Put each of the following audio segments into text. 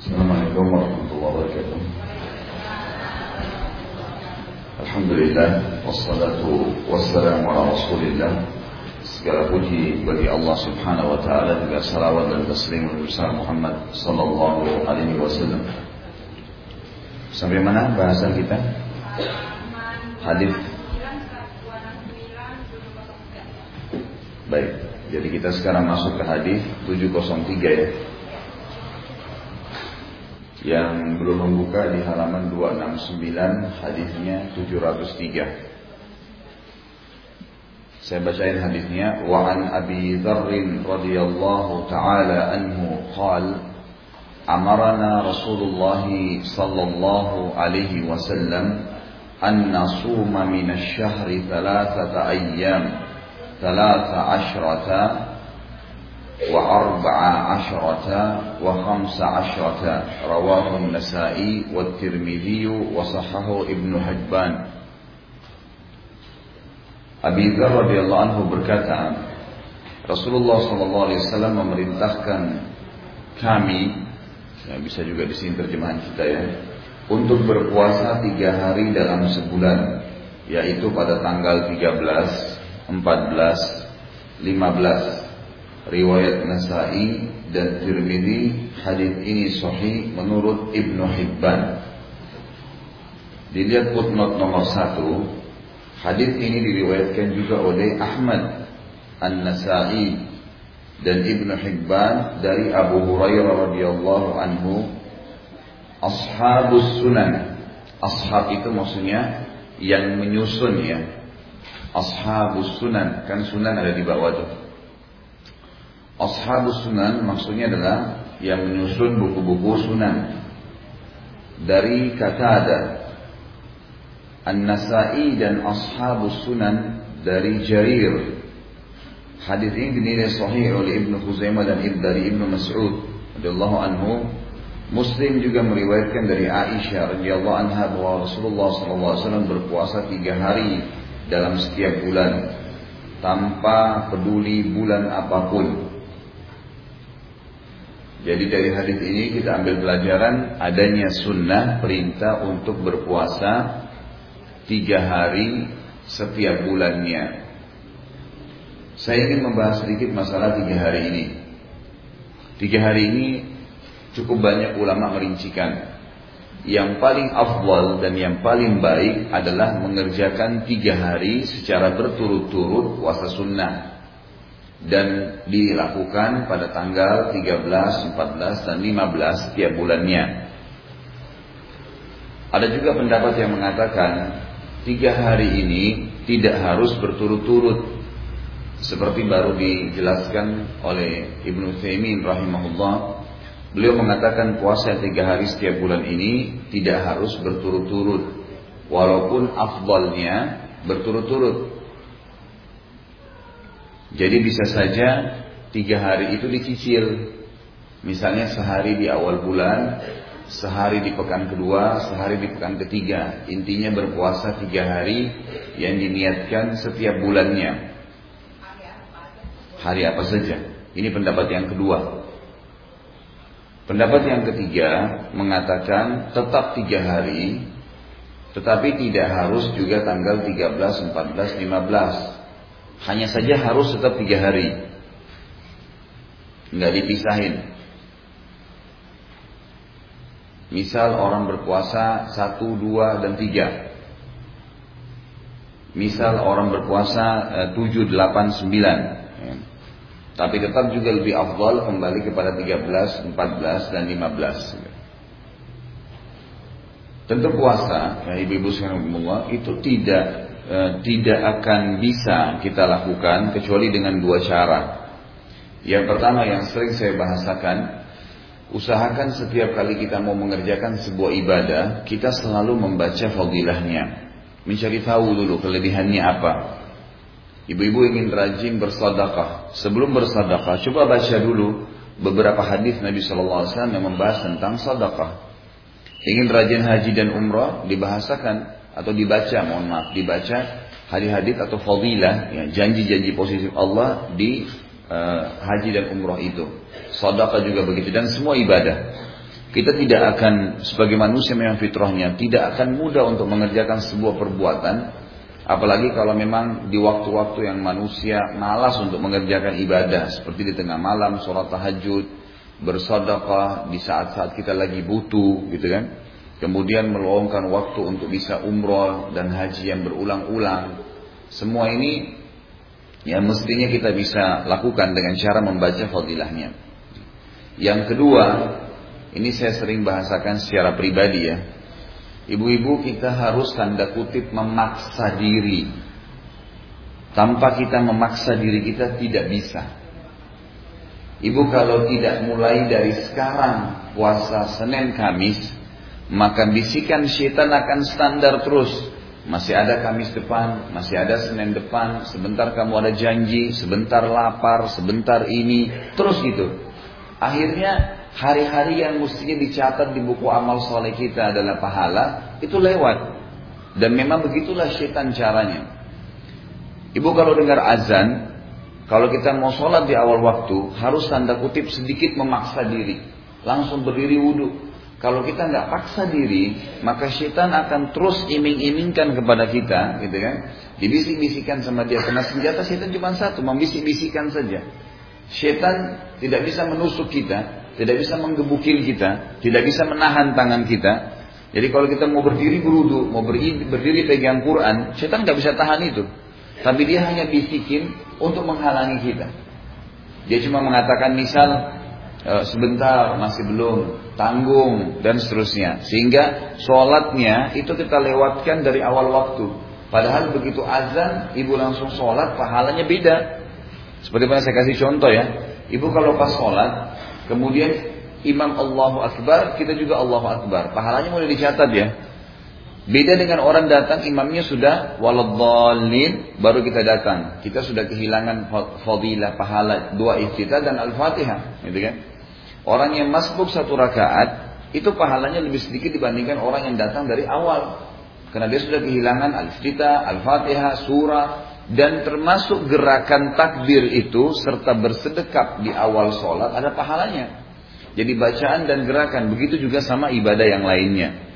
Assalamualaikum warahmatullahi wabarakatuh. Alhamdulillah wassalatu wassalamu ala Rasulillah. Segala puji bagi Allah Subhanahu wa taala juga salawat dan taslim besar Muhammad sallallahu alaihi wasallam. Sampai mana bahasan kita? Hadis. Baik, jadi kita sekarang masuk ke hadis 703 ya yang belum membuka di halaman 269 hadisnya 703 saya bacain hadisnya. Wa an abi dzarr radhiyallahu taala anhu qal amarna rasulullah sallallahu alaihi wasallam an nasuma min asy-syahri thalathata ayyam thalatha asyrata وأربع عشرة وخمس عشرة رواه النسائي والترمذي وصححه ابن حبان Abi Dzar radhiyallahu anhu berkata, Rasulullah sallallahu alaihi wasallam memerintahkan kami, ya bisa juga di sini terjemahan kita ya, untuk berpuasa tiga hari dalam sebulan, yaitu pada tanggal 13, 14, 15 riwayat Nasai dan Tirmidzi hadis ini sahih menurut Ibnu Hibban. Dilihat footnote nomor satu, hadis ini diriwayatkan juga oleh Ahmad An-Nasai dan Ibnu Hibban dari Abu Hurairah radhiyallahu anhu ashabus sunan. Ashab itu maksudnya yang menyusun ya. Ashabus sunan, kan sunan ada di bawah tuh. Ashabus sunan maksudnya adalah yang menyusun buku-buku sunan. Dari kata ada An-Nasai dan Ashabus Sunan dari Jarir. Hadis ini dinilai sahih oleh Ibnu Khuzaimah dan dari Ibnu Mas'ud radhiyallahu anhu. Muslim juga meriwayatkan dari Aisyah radhiyallahu anha bahwa Rasulullah SAW berpuasa tiga hari dalam setiap bulan tanpa peduli bulan apa pun. Jadi dari hadis ini kita ambil pelajaran adanya sunnah perintah untuk berpuasa tiga hari setiap bulannya. Saya ingin membahas sedikit masalah tiga hari ini. Tiga hari ini cukup banyak ulama merincikan. Yang paling afdal dan yang paling baik adalah mengerjakan tiga hari secara berturut-turut puasa sunnah dan dilakukan pada tanggal 13, 14, dan 15 setiap bulannya. Ada juga pendapat yang mengatakan tiga hari ini tidak harus berturut-turut seperti baru dijelaskan oleh Ibnu Taimin rahimahullah. Beliau mengatakan puasa tiga hari setiap bulan ini tidak harus berturut-turut, walaupun afdalnya berturut-turut. Jadi bisa saja tiga hari itu dicicil. Misalnya sehari di awal bulan, sehari di pekan kedua, sehari di pekan ketiga. Intinya berpuasa tiga hari yang diniatkan setiap bulannya. Hari apa saja. Ini pendapat yang kedua. Pendapat yang ketiga mengatakan tetap tiga hari, tetapi tidak harus juga tanggal 13, 14, 15. Hanya saja harus tetap tiga hari. Nggak dipisahin. Misal orang berpuasa satu, dua, dan tiga. Misal orang berpuasa eh, tujuh, delapan, sembilan. Ya. Tapi tetap juga lebih afdal kembali kepada 13, 14, dan 15. Tentu puasa, ya ibu-ibu sekalian itu tidak e, tidak akan bisa kita lakukan kecuali dengan dua cara. Yang pertama yang sering saya bahasakan, usahakan setiap kali kita mau mengerjakan sebuah ibadah, kita selalu membaca fadilahnya. Mencari tahu dulu kelebihannya apa. Ibu-ibu ingin rajin bersadaqah. Sebelum bersadaqah, coba baca dulu beberapa hadis Nabi Wasallam yang membahas tentang sadaqah. Ingin rajin haji dan umrah, dibahasakan atau dibaca, mohon maaf, dibaca hadis-hadis atau fadilah, ya, janji-janji positif Allah di uh, haji dan umroh itu. Sedekah juga begitu dan semua ibadah. Kita tidak akan sebagai manusia memang fitrahnya tidak akan mudah untuk mengerjakan sebuah perbuatan apalagi kalau memang di waktu-waktu yang manusia malas untuk mengerjakan ibadah seperti di tengah malam sholat tahajud bersedekah di saat-saat kita lagi butuh gitu kan kemudian meluangkan waktu untuk bisa umroh dan haji yang berulang-ulang semua ini ya mestinya kita bisa lakukan dengan cara membaca fadilahnya yang kedua ini saya sering bahasakan secara pribadi ya. Ibu-ibu kita harus tanda kutip memaksa diri. Tanpa kita memaksa diri kita tidak bisa. Ibu kalau tidak mulai dari sekarang puasa Senin Kamis, maka bisikan syaitan akan standar terus. Masih ada Kamis depan, masih ada Senin depan, sebentar kamu ada janji, sebentar lapar, sebentar ini, terus gitu. Akhirnya hari-hari yang mestinya dicatat di buku amal soleh kita adalah pahala, itu lewat. Dan memang begitulah syaitan caranya. Ibu kalau dengar azan, kalau kita mau sholat di awal waktu, harus tanda kutip sedikit memaksa diri. Langsung berdiri wudhu. Kalau kita nggak paksa diri, maka syaitan akan terus iming-imingkan kepada kita, gitu kan? Dibisik-bisikan sama dia. Karena senjata syaitan cuma satu, membisik-bisikan saja. Syaitan tidak bisa menusuk kita, tidak bisa menggebukin kita, tidak bisa menahan tangan kita. Jadi kalau kita mau berdiri berudu, mau berdiri, berdiri pegang Quran, setan nggak bisa tahan itu. Tapi dia hanya bisikin untuk menghalangi kita. Dia cuma mengatakan misal e, sebentar masih belum, tanggung dan seterusnya. Sehingga sholatnya itu kita lewatkan dari awal waktu. Padahal begitu azan, ibu langsung sholat, pahalanya beda. Seperti mana saya kasih contoh ya. Ibu kalau pas sholat, Kemudian imam Allahu Akbar, kita juga Allahu Akbar. Pahalanya mulai dicatat ya. Beda dengan orang datang imamnya sudah waladhalin baru kita datang. Kita sudah kehilangan fadilah pahala dua iftitah dan al-fatihah, gitu kan? Orang yang masbuk satu rakaat itu pahalanya lebih sedikit dibandingkan orang yang datang dari awal. Karena dia sudah kehilangan al-iftitah, al-fatihah, surah dan termasuk gerakan takbir itu serta bersedekap di awal sholat ada pahalanya. Jadi bacaan dan gerakan begitu juga sama ibadah yang lainnya.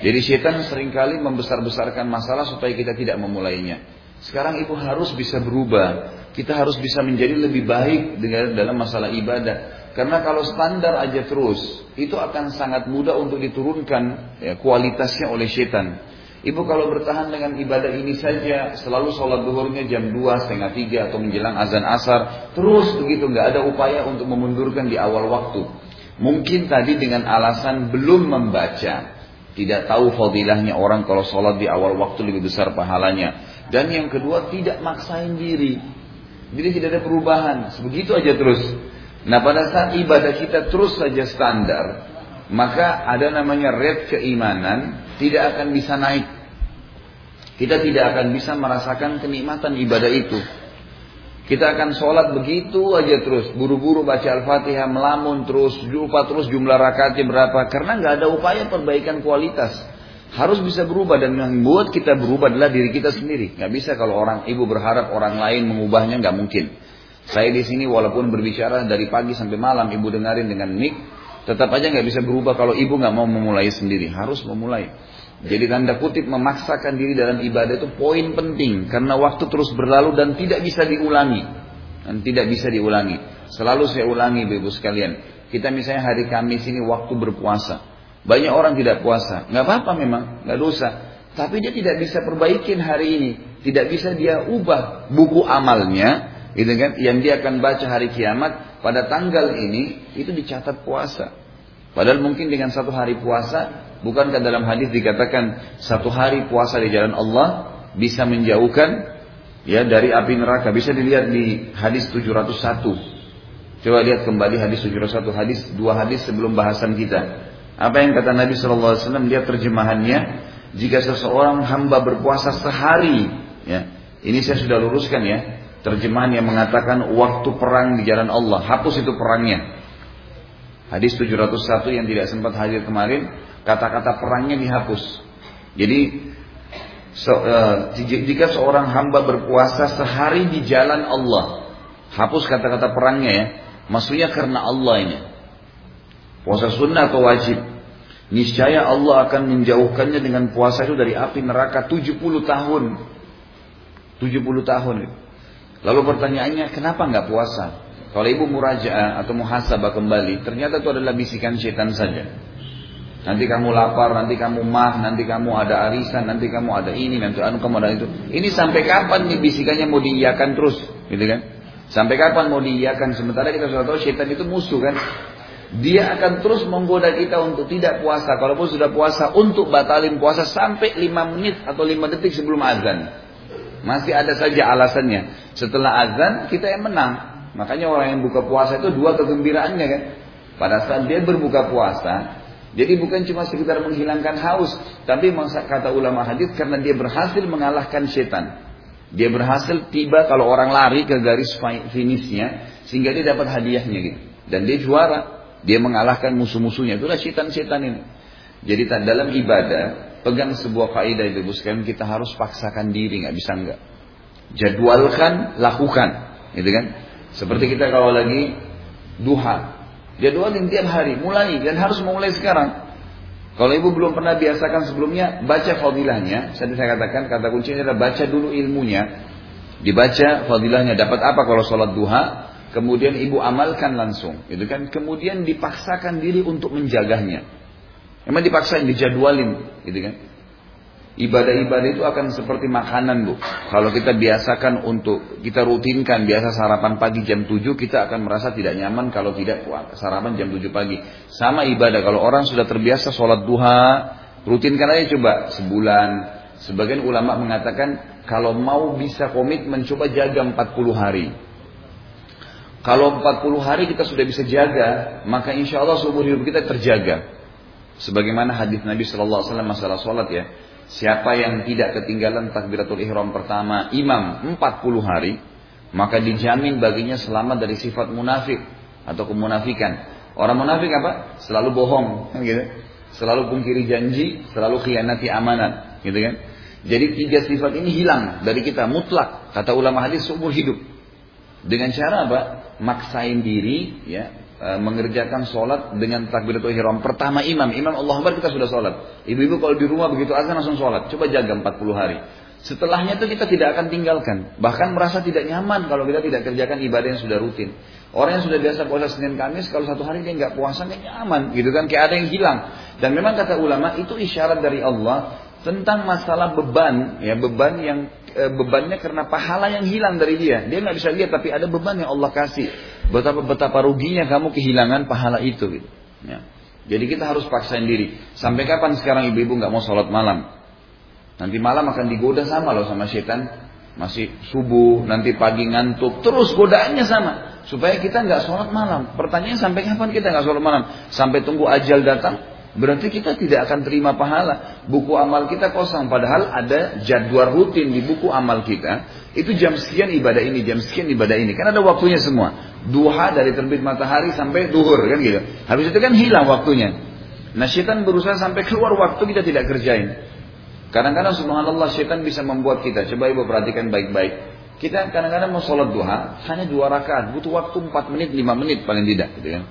Jadi syaitan sering kali membesar-besarkan masalah supaya kita tidak memulainya. Sekarang ibu harus bisa berubah. Kita harus bisa menjadi lebih baik dengan dalam masalah ibadah. Karena kalau standar aja terus, itu akan sangat mudah untuk diturunkan ya, kualitasnya oleh syaitan. Ibu kalau bertahan dengan ibadah ini saja, selalu sholat duhurnya jam 2, setengah 3 atau menjelang azan asar, terus begitu, nggak ada upaya untuk memundurkan di awal waktu. Mungkin tadi dengan alasan belum membaca, tidak tahu fadilahnya orang kalau sholat di awal waktu lebih besar pahalanya. Dan yang kedua tidak maksain diri. Jadi tidak ada perubahan, sebegitu aja terus. Nah pada saat ibadah kita terus saja standar, maka ada namanya red keimanan tidak akan bisa naik. Kita tidak akan bisa merasakan kenikmatan ibadah itu. Kita akan sholat begitu aja terus, buru-buru baca Al-Fatihah, melamun terus, lupa terus jumlah rakaatnya berapa, karena nggak ada upaya perbaikan kualitas. Harus bisa berubah dan yang membuat kita berubah adalah diri kita sendiri. Nggak bisa kalau orang ibu berharap orang lain mengubahnya nggak mungkin. Saya di sini walaupun berbicara dari pagi sampai malam ibu dengarin dengan mic, tetap aja nggak bisa berubah kalau ibu nggak mau memulai sendiri. Harus memulai. Jadi tanda kutip memaksakan diri dalam ibadah itu poin penting karena waktu terus berlalu dan tidak bisa diulangi. Dan tidak bisa diulangi. Selalu saya ulangi Ibu sekalian. Kita misalnya hari Kamis ini waktu berpuasa. Banyak orang tidak puasa. Nggak apa-apa memang, nggak dosa. Tapi dia tidak bisa perbaikin hari ini. Tidak bisa dia ubah buku amalnya, gitu kan? Yang dia akan baca hari kiamat pada tanggal ini itu dicatat puasa. Padahal mungkin dengan satu hari puasa Bukankah dalam hadis dikatakan satu hari puasa di jalan Allah bisa menjauhkan ya dari api neraka. Bisa dilihat di hadis 701. Coba lihat kembali hadis 701 hadis dua hadis sebelum bahasan kita. Apa yang kata Nabi Shallallahu Alaihi Wasallam? Lihat terjemahannya. Jika seseorang hamba berpuasa sehari, ya ini saya sudah luruskan ya. Terjemahan yang mengatakan waktu perang di jalan Allah, hapus itu perangnya. Hadis 701 yang tidak sempat hadir kemarin, kata-kata perangnya dihapus. Jadi so, uh, jika seorang hamba berpuasa sehari di jalan Allah, hapus kata-kata perangnya ya. Maksudnya karena Allah ini. Puasa sunnah atau wajib? Niscaya Allah akan menjauhkannya dengan puasa itu dari api neraka 70 tahun. 70 tahun. Lalu pertanyaannya, kenapa nggak puasa? Kalau ibu murajaah atau muhasabah kembali, ternyata itu adalah bisikan setan saja. Nanti kamu lapar, nanti kamu mah, nanti kamu ada arisan, nanti kamu ada ini, nanti anu kamu ada itu. Ini sampai kapan nih bisikannya mau diiyakan terus, gitu kan? Sampai kapan mau diiyakan? Sementara kita sudah tahu setan itu musuh kan? Dia akan terus menggoda kita untuk tidak puasa. Kalaupun sudah puasa, untuk batalin puasa sampai 5 menit atau 5 detik sebelum azan. Masih ada saja alasannya. Setelah azan, kita yang menang. Makanya orang yang buka puasa itu dua kegembiraannya kan. Pada saat dia berbuka puasa, jadi bukan cuma sekitar menghilangkan haus, tapi kata ulama hadis karena dia berhasil mengalahkan setan. Dia berhasil tiba kalau orang lari ke garis finishnya sehingga dia dapat hadiahnya gitu. Dan dia juara. Dia mengalahkan musuh-musuhnya. Itulah setan-setan ini. Jadi dalam ibadah, pegang sebuah kaidah itu sekalian kita harus paksakan diri, nggak bisa nggak. Jadwalkan, lakukan, gitu kan? Seperti kita kalau lagi duha, jadwalin tiap hari, mulai dan harus memulai sekarang. Kalau ibu belum pernah biasakan sebelumnya, baca fadilahnya. Saya saya katakan kata kuncinya adalah baca dulu ilmunya. Dibaca fadilahnya. Dapat apa kalau sholat duha? kemudian ibu amalkan langsung, itu kan? Kemudian dipaksakan diri untuk menjaganya. Memang dipaksain, dijadwalin, gitu kan? Ibadah-ibadah itu akan seperti makanan bu. Kalau kita biasakan untuk kita rutinkan biasa sarapan pagi jam 7 kita akan merasa tidak nyaman kalau tidak sarapan jam 7 pagi. Sama ibadah kalau orang sudah terbiasa sholat duha rutinkan aja coba sebulan. Sebagian ulama mengatakan kalau mau bisa komitmen coba jaga 40 hari. Kalau 40 hari kita sudah bisa jaga, maka insya Allah seumur hidup kita terjaga. Sebagaimana hadis Nabi Shallallahu Alaihi Wasallam masalah sholat ya. Siapa yang tidak ketinggalan takbiratul ihram pertama imam 40 hari, maka dijamin baginya selamat dari sifat munafik atau kemunafikan. Orang munafik apa? Selalu bohong, kan gitu. Selalu pungkiri janji, selalu khianati amanat, gitu kan? Jadi tiga sifat ini hilang dari kita mutlak, kata ulama hadis seumur hidup. Dengan cara apa? Maksain diri, ya, mengerjakan sholat dengan takbiratul ihram. Pertama imam, imam Allah Akbar kita sudah sholat. Ibu-ibu kalau di rumah begitu azan langsung sholat. Coba jaga 40 hari. Setelahnya itu kita tidak akan tinggalkan. Bahkan merasa tidak nyaman kalau kita tidak kerjakan ibadah yang sudah rutin. Orang yang sudah biasa puasa Senin Kamis, kalau satu hari dia nggak puasa, nggak nyaman, gitu kan? Kayak ada yang hilang. Dan memang kata ulama itu isyarat dari Allah tentang masalah beban, ya beban yang e, bebannya karena pahala yang hilang dari dia. Dia nggak bisa lihat, tapi ada beban yang Allah kasih. Betapa betapa ruginya kamu kehilangan pahala itu. Gitu. Ya. Jadi kita harus paksain diri. Sampai kapan sekarang ibu-ibu nggak mau sholat malam? Nanti malam akan digoda sama loh sama setan. Masih subuh, nanti pagi ngantuk, terus godaannya sama. Supaya kita nggak sholat malam. Pertanyaannya sampai kapan kita nggak sholat malam? Sampai tunggu ajal datang? Berarti kita tidak akan terima pahala. Buku amal kita kosong. Padahal ada jadwal rutin di buku amal kita. Itu jam sekian ibadah ini, jam sekian ibadah ini. Kan ada waktunya semua. Duha dari terbit matahari sampai duhur kan gitu. Habis itu kan hilang waktunya. Nah syaitan berusaha sampai keluar waktu kita tidak kerjain. Kadang-kadang subhanallah syaitan bisa membuat kita. Coba ibu perhatikan baik-baik. Kita kadang-kadang mau sholat duha hanya dua rakaat. Butuh waktu 4 menit, 5 menit paling tidak. Gitu kan.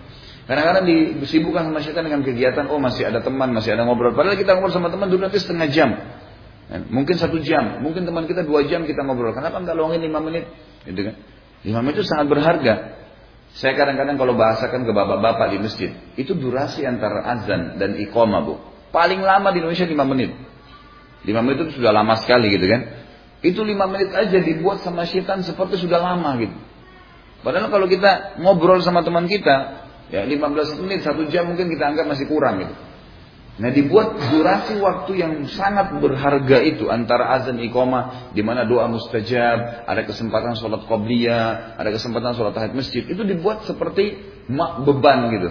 Kadang-kadang disibukkan sama syaitan dengan kegiatan, oh masih ada teman, masih ada ngobrol. Padahal kita ngobrol sama teman dulu nanti setengah jam. Mungkin satu jam, mungkin teman kita dua jam kita ngobrol. Kenapa nggak luangin lima menit? Gitu kan? Lima menit itu sangat berharga. Saya kadang-kadang kalau bahasakan ke bapak-bapak di masjid, itu durasi antara azan dan iqamah bu. Paling lama di Indonesia lima menit. Lima menit itu sudah lama sekali gitu kan. Itu lima menit aja dibuat sama syaitan seperti sudah lama gitu. Padahal kalau kita ngobrol sama teman kita, Ya 15 menit, satu jam mungkin kita anggap masih kurang gitu. Nah dibuat durasi waktu yang sangat berharga itu antara azan iqamah di mana doa mustajab, ada kesempatan sholat qobliyah, ada kesempatan sholat tahiyat masjid, itu dibuat seperti beban gitu.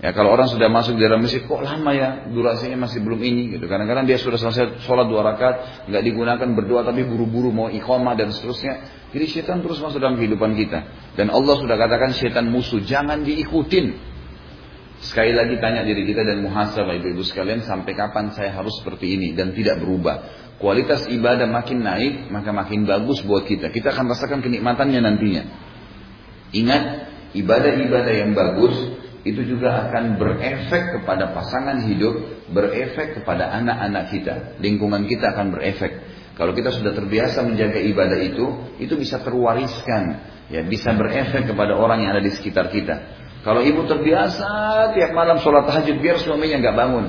Ya kalau orang sudah masuk di dalam masjid kok lama ya durasinya masih belum ini gitu. Kadang-kadang dia sudah selesai sholat dua rakaat nggak digunakan berdoa tapi buru-buru mau iqamah dan seterusnya. Jadi setan terus masuk dalam kehidupan kita. Dan Allah sudah katakan setan musuh jangan diikutin. Sekali lagi tanya diri kita dan muhasabah ibu-ibu sekalian sampai kapan saya harus seperti ini dan tidak berubah. Kualitas ibadah makin naik maka makin bagus buat kita. Kita akan rasakan kenikmatannya nantinya. Ingat ibadah-ibadah yang bagus itu juga akan berefek kepada pasangan hidup, berefek kepada anak-anak kita. Lingkungan kita akan berefek. Kalau kita sudah terbiasa menjaga ibadah itu, itu bisa terwariskan, ya bisa berefek kepada orang yang ada di sekitar kita. Kalau ibu terbiasa tiap malam sholat tahajud biar suaminya nggak bangun,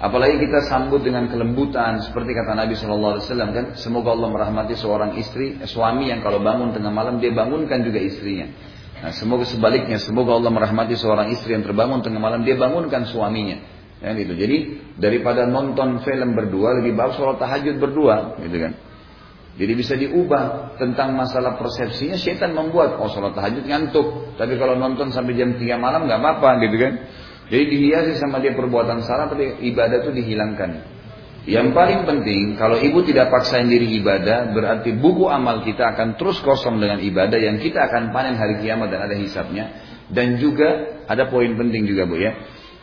Apalagi kita sambut dengan kelembutan seperti kata Nabi Shallallahu Alaihi Wasallam kan, semoga Allah merahmati seorang istri, eh, suami yang kalau bangun tengah malam dia bangunkan juga istrinya. Nah, semoga sebaliknya, semoga Allah merahmati seorang istri yang terbangun tengah malam dia bangunkan suaminya. Ya, gitu. Jadi daripada nonton film berdua lebih bagus sholat tahajud berdua, gitu kan. Jadi bisa diubah tentang masalah persepsinya. Syaitan membuat oh sholat tahajud ngantuk, tapi kalau nonton sampai jam 3 malam nggak apa-apa, gitu kan. Jadi dihiasi sama dia perbuatan salah tapi ibadah itu dihilangkan. Yang paling penting kalau ibu tidak paksain diri ibadah berarti buku amal kita akan terus kosong dengan ibadah yang kita akan panen hari kiamat dan ada hisapnya. Dan juga ada poin penting juga bu ya.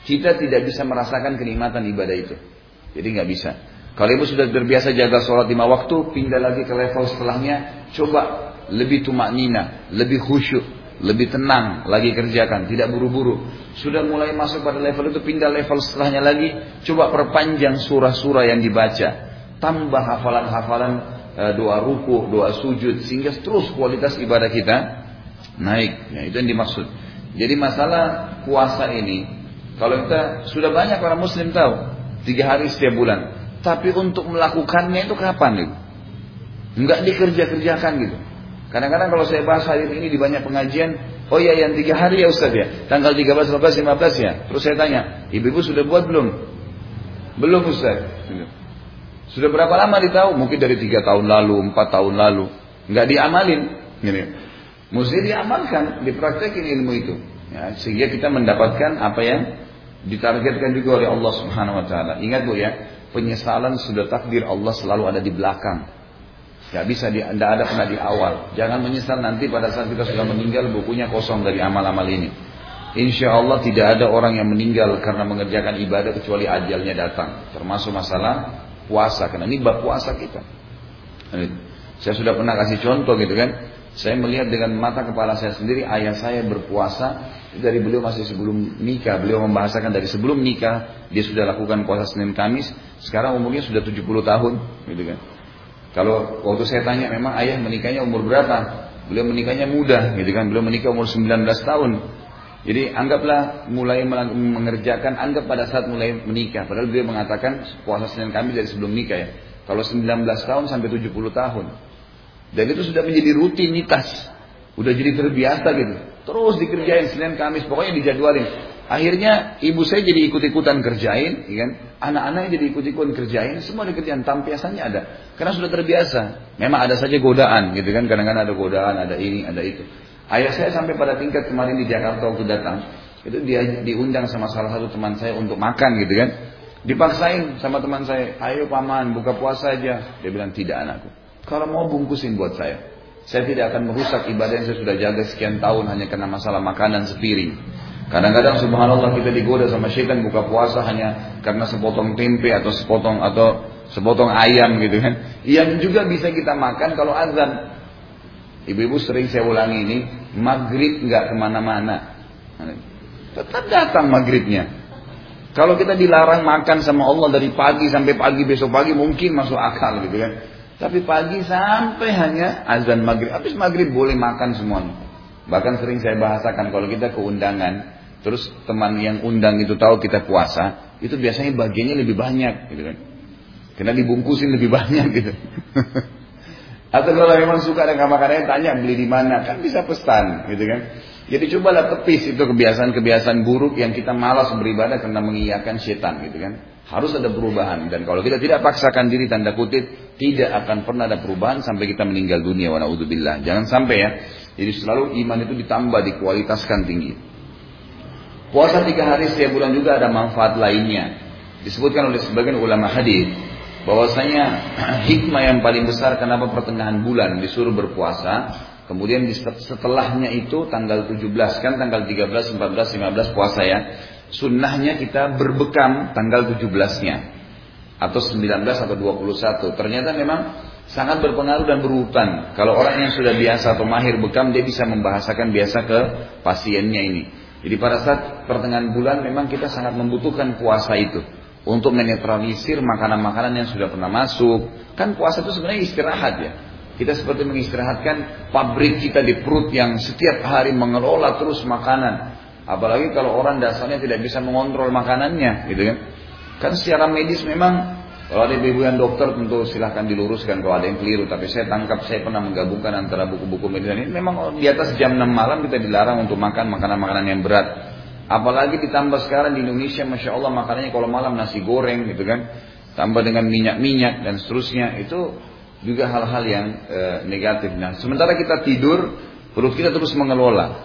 Kita tidak bisa merasakan kenikmatan ibadah itu. Jadi nggak bisa. Kalau ibu sudah terbiasa jaga sholat lima waktu, pindah lagi ke level setelahnya, coba lebih tumak nina, lebih khusyuk, lebih tenang lagi kerjakan, tidak buru-buru. Sudah mulai masuk pada level itu pindah level setelahnya lagi, coba perpanjang surah-surah yang dibaca, tambah hafalan-hafalan e, doa ruku, doa sujud sehingga terus kualitas ibadah kita naik. Ya, itu yang dimaksud. Jadi masalah puasa ini, kalau kita sudah banyak orang Muslim tahu tiga hari setiap bulan, tapi untuk melakukannya itu kapan gitu? Enggak dikerja-kerjakan gitu. Kadang-kadang kalau saya bahas hari ini di banyak pengajian, oh ya yang tiga hari ya Ustaz ya, tanggal 13, 14, 15 ya. Terus saya tanya, ibu-ibu sudah buat belum? Belum Ustaz. Sudah berapa lama ditahu? Mungkin dari tiga tahun lalu, empat tahun lalu. Nggak diamalin. Gini. Mesti diamalkan, dipraktekin ilmu itu. Ya, sehingga kita mendapatkan apa yang ditargetkan juga oleh Allah Subhanahu Wa Taala. Ingat bu ya, penyesalan sudah takdir Allah selalu ada di belakang. Gak bisa, di, tidak ada pernah di awal. Jangan menyesal nanti pada saat kita sudah meninggal bukunya kosong dari amal-amal ini. Insya Allah tidak ada orang yang meninggal karena mengerjakan ibadah kecuali ajalnya datang. Termasuk masalah puasa. Karena ini bab puasa kita. Saya sudah pernah kasih contoh gitu kan. Saya melihat dengan mata kepala saya sendiri ayah saya berpuasa dari beliau masih sebelum nikah. Beliau membahasakan dari sebelum nikah dia sudah lakukan puasa Senin Kamis. Sekarang umurnya sudah 70 tahun gitu kan. Kalau waktu saya tanya memang ayah menikahnya umur berapa? Beliau menikahnya muda gitu kan. Beliau menikah umur 19 tahun. Jadi anggaplah mulai mengerjakan, anggap pada saat mulai menikah. Padahal beliau mengatakan puasa Senin kami dari sebelum nikah ya. Kalau 19 tahun sampai 70 tahun. Dan itu sudah menjadi rutinitas. Udah jadi terbiasa gitu. Terus dikerjain Senin Kamis, pokoknya dijadwalin. Akhirnya ibu saya jadi ikut-ikutan kerjain, ya kan? Anak-anaknya jadi ikut-ikutan kerjain, semua dikerjain, tampiasannya ada. Karena sudah terbiasa. Memang ada saja godaan, gitu kan? Kadang-kadang ada godaan, ada ini, ada itu. Ayah saya sampai pada tingkat kemarin di Jakarta waktu datang, itu dia diundang sama salah satu teman saya untuk makan, gitu kan? Dipaksain sama teman saya, ayo paman buka puasa aja. Dia bilang tidak anakku. Kalau mau bungkusin buat saya. Saya tidak akan merusak ibadah yang saya sudah jaga sekian tahun hanya karena masalah makanan sepiring. Kadang-kadang subhanallah kita digoda sama syaitan buka puasa hanya karena sepotong tempe atau sepotong atau sepotong ayam gitu kan. Yang juga bisa kita makan kalau azan. Ibu-ibu sering saya ulangi ini, maghrib nggak ke mana-mana. Tetap datang maghribnya. Kalau kita dilarang makan sama Allah dari pagi sampai pagi besok pagi mungkin masuk akal gitu kan. Tapi pagi sampai hanya azan maghrib. Habis maghrib boleh makan semuanya. Bahkan sering saya bahasakan kalau kita keundangan, terus teman yang undang itu tahu kita puasa, itu biasanya bagiannya lebih banyak gitu kan. Karena dibungkusin lebih banyak gitu. Atau kalau memang suka dengan makanannya tanya beli di mana, kan bisa pesan gitu kan. Jadi cobalah tepis itu kebiasaan-kebiasaan buruk yang kita malas beribadah karena mengiyakan setan gitu kan. Harus ada perubahan dan kalau kita tidak paksakan diri tanda kutip tidak akan pernah ada perubahan sampai kita meninggal dunia wa naudzubillah. Jangan sampai ya. Jadi selalu iman itu ditambah dikualitaskan tinggi. Puasa tiga hari setiap bulan juga ada manfaat lainnya. Disebutkan oleh sebagian ulama hadis bahwasanya hikmah yang paling besar kenapa pertengahan bulan disuruh berpuasa, kemudian setelahnya itu tanggal 17 kan tanggal 13, 14, 15 puasa ya. Sunnahnya kita berbekam tanggal 17-nya atau 19 atau 21. Ternyata memang sangat berpengaruh dan berurutan. Kalau orang yang sudah biasa atau mahir bekam dia bisa membahasakan biasa ke pasiennya ini. Jadi pada saat pertengahan bulan memang kita sangat membutuhkan puasa itu untuk menetralisir makanan-makanan yang sudah pernah masuk. Kan puasa itu sebenarnya istirahat ya. Kita seperti mengistirahatkan pabrik kita di perut yang setiap hari mengelola terus makanan. Apalagi kalau orang dasarnya tidak bisa mengontrol makanannya, gitu kan? Kan secara medis memang kalau ada ibu yang dokter tentu silahkan diluruskan kalau ada yang keliru. Tapi saya tangkap, saya pernah menggabungkan antara buku-buku medis ini. Memang di atas jam 6 malam kita dilarang untuk makan makanan-makanan yang berat. Apalagi ditambah sekarang di Indonesia, Masya Allah makanannya kalau malam nasi goreng gitu kan. Tambah dengan minyak-minyak dan seterusnya. Itu juga hal-hal yang e, negatif. Nah, sementara kita tidur, perut kita terus mengelola.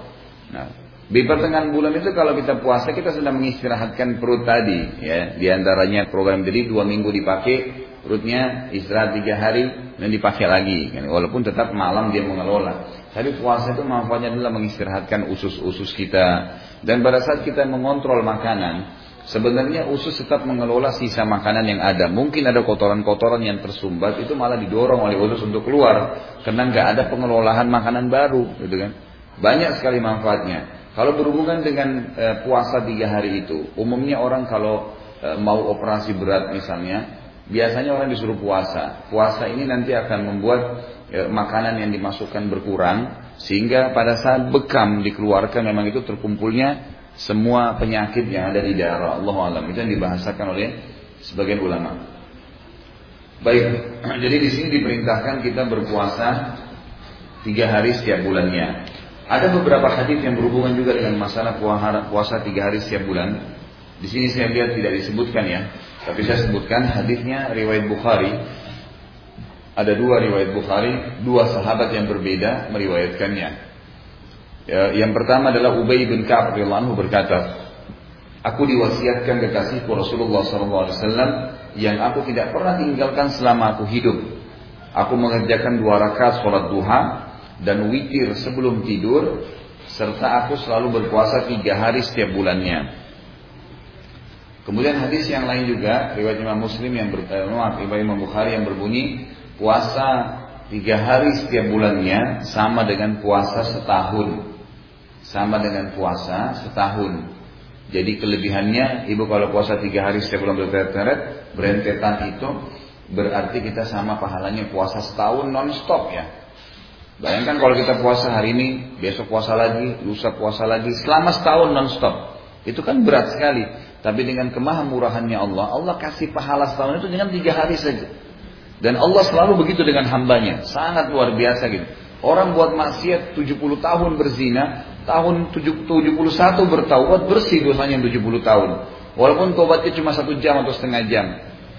Nah, di pertengahan bulan itu kalau kita puasa kita sedang mengistirahatkan perut tadi ya di antaranya program jadi dua minggu dipakai perutnya istirahat tiga hari dan dipakai lagi kan? walaupun tetap malam dia mengelola tapi puasa itu manfaatnya adalah mengistirahatkan usus-usus kita dan pada saat kita mengontrol makanan Sebenarnya usus tetap mengelola sisa makanan yang ada. Mungkin ada kotoran-kotoran yang tersumbat, itu malah didorong oleh usus untuk keluar. Karena nggak ada pengelolaan makanan baru, gitu kan. Banyak sekali manfaatnya. Kalau berhubungan dengan e, puasa tiga hari itu, umumnya orang kalau e, mau operasi berat misalnya, biasanya orang disuruh puasa. Puasa ini nanti akan membuat e, makanan yang dimasukkan berkurang, sehingga pada saat bekam dikeluarkan memang itu terkumpulnya semua penyakit yang ada di darah Allah alam itu yang dibahasakan oleh sebagian ulama. Baik, jadi di sini diperintahkan kita berpuasa tiga hari setiap bulannya. Ada beberapa hadis yang berhubungan juga dengan masalah puasa tiga hari setiap bulan. Di sini saya lihat tidak disebutkan ya, tapi saya sebutkan hadisnya riwayat Bukhari. Ada dua riwayat Bukhari, dua sahabat yang berbeda meriwayatkannya. Ya, yang pertama adalah Ubay bin Ka'ab radhiyallahu berkata, Aku diwasiatkan kekasihku Rasulullah SAW yang aku tidak pernah tinggalkan selama aku hidup. Aku mengerjakan dua rakaat sholat duha dan witir sebelum tidur serta aku selalu berpuasa tiga hari setiap bulannya. Kemudian hadis yang lain juga riwayat Imam Muslim yang ber, eh, riwayat Imam Bukhari yang berbunyi puasa tiga hari setiap bulannya sama dengan puasa setahun, sama dengan puasa setahun. Jadi kelebihannya ibu kalau puasa tiga hari setiap bulan berteret-teret berentetan itu berarti kita sama pahalanya puasa setahun non stop ya. Bayangkan kalau kita puasa hari ini, besok puasa lagi, lusa puasa lagi, selama setahun non-stop. Itu kan berat sekali. Tapi dengan kemahamurahannya Allah, Allah kasih pahala setahun itu dengan tiga hari saja. Dan Allah selalu begitu dengan hambanya. Sangat luar biasa gitu. Orang buat maksiat 70 tahun berzina, tahun 71 bertaubat bersih dosanya 70 tahun. Walaupun tobatnya cuma satu jam atau setengah jam.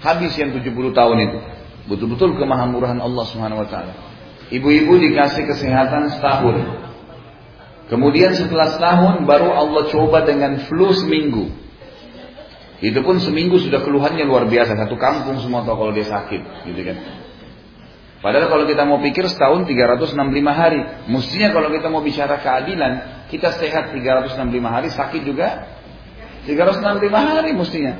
Habis yang 70 tahun itu. Betul-betul kemahamurahan Allah Subhanahu wa taala. Ibu-ibu dikasih kesehatan setahun. Kemudian setelah setahun baru Allah coba dengan flu seminggu. Itu pun seminggu sudah keluhannya luar biasa. Satu kampung semua tahu kalau dia sakit. Gitu kan. Padahal kalau kita mau pikir setahun 365 hari. Mestinya kalau kita mau bicara keadilan. Kita sehat 365 hari, sakit juga 365 hari mestinya.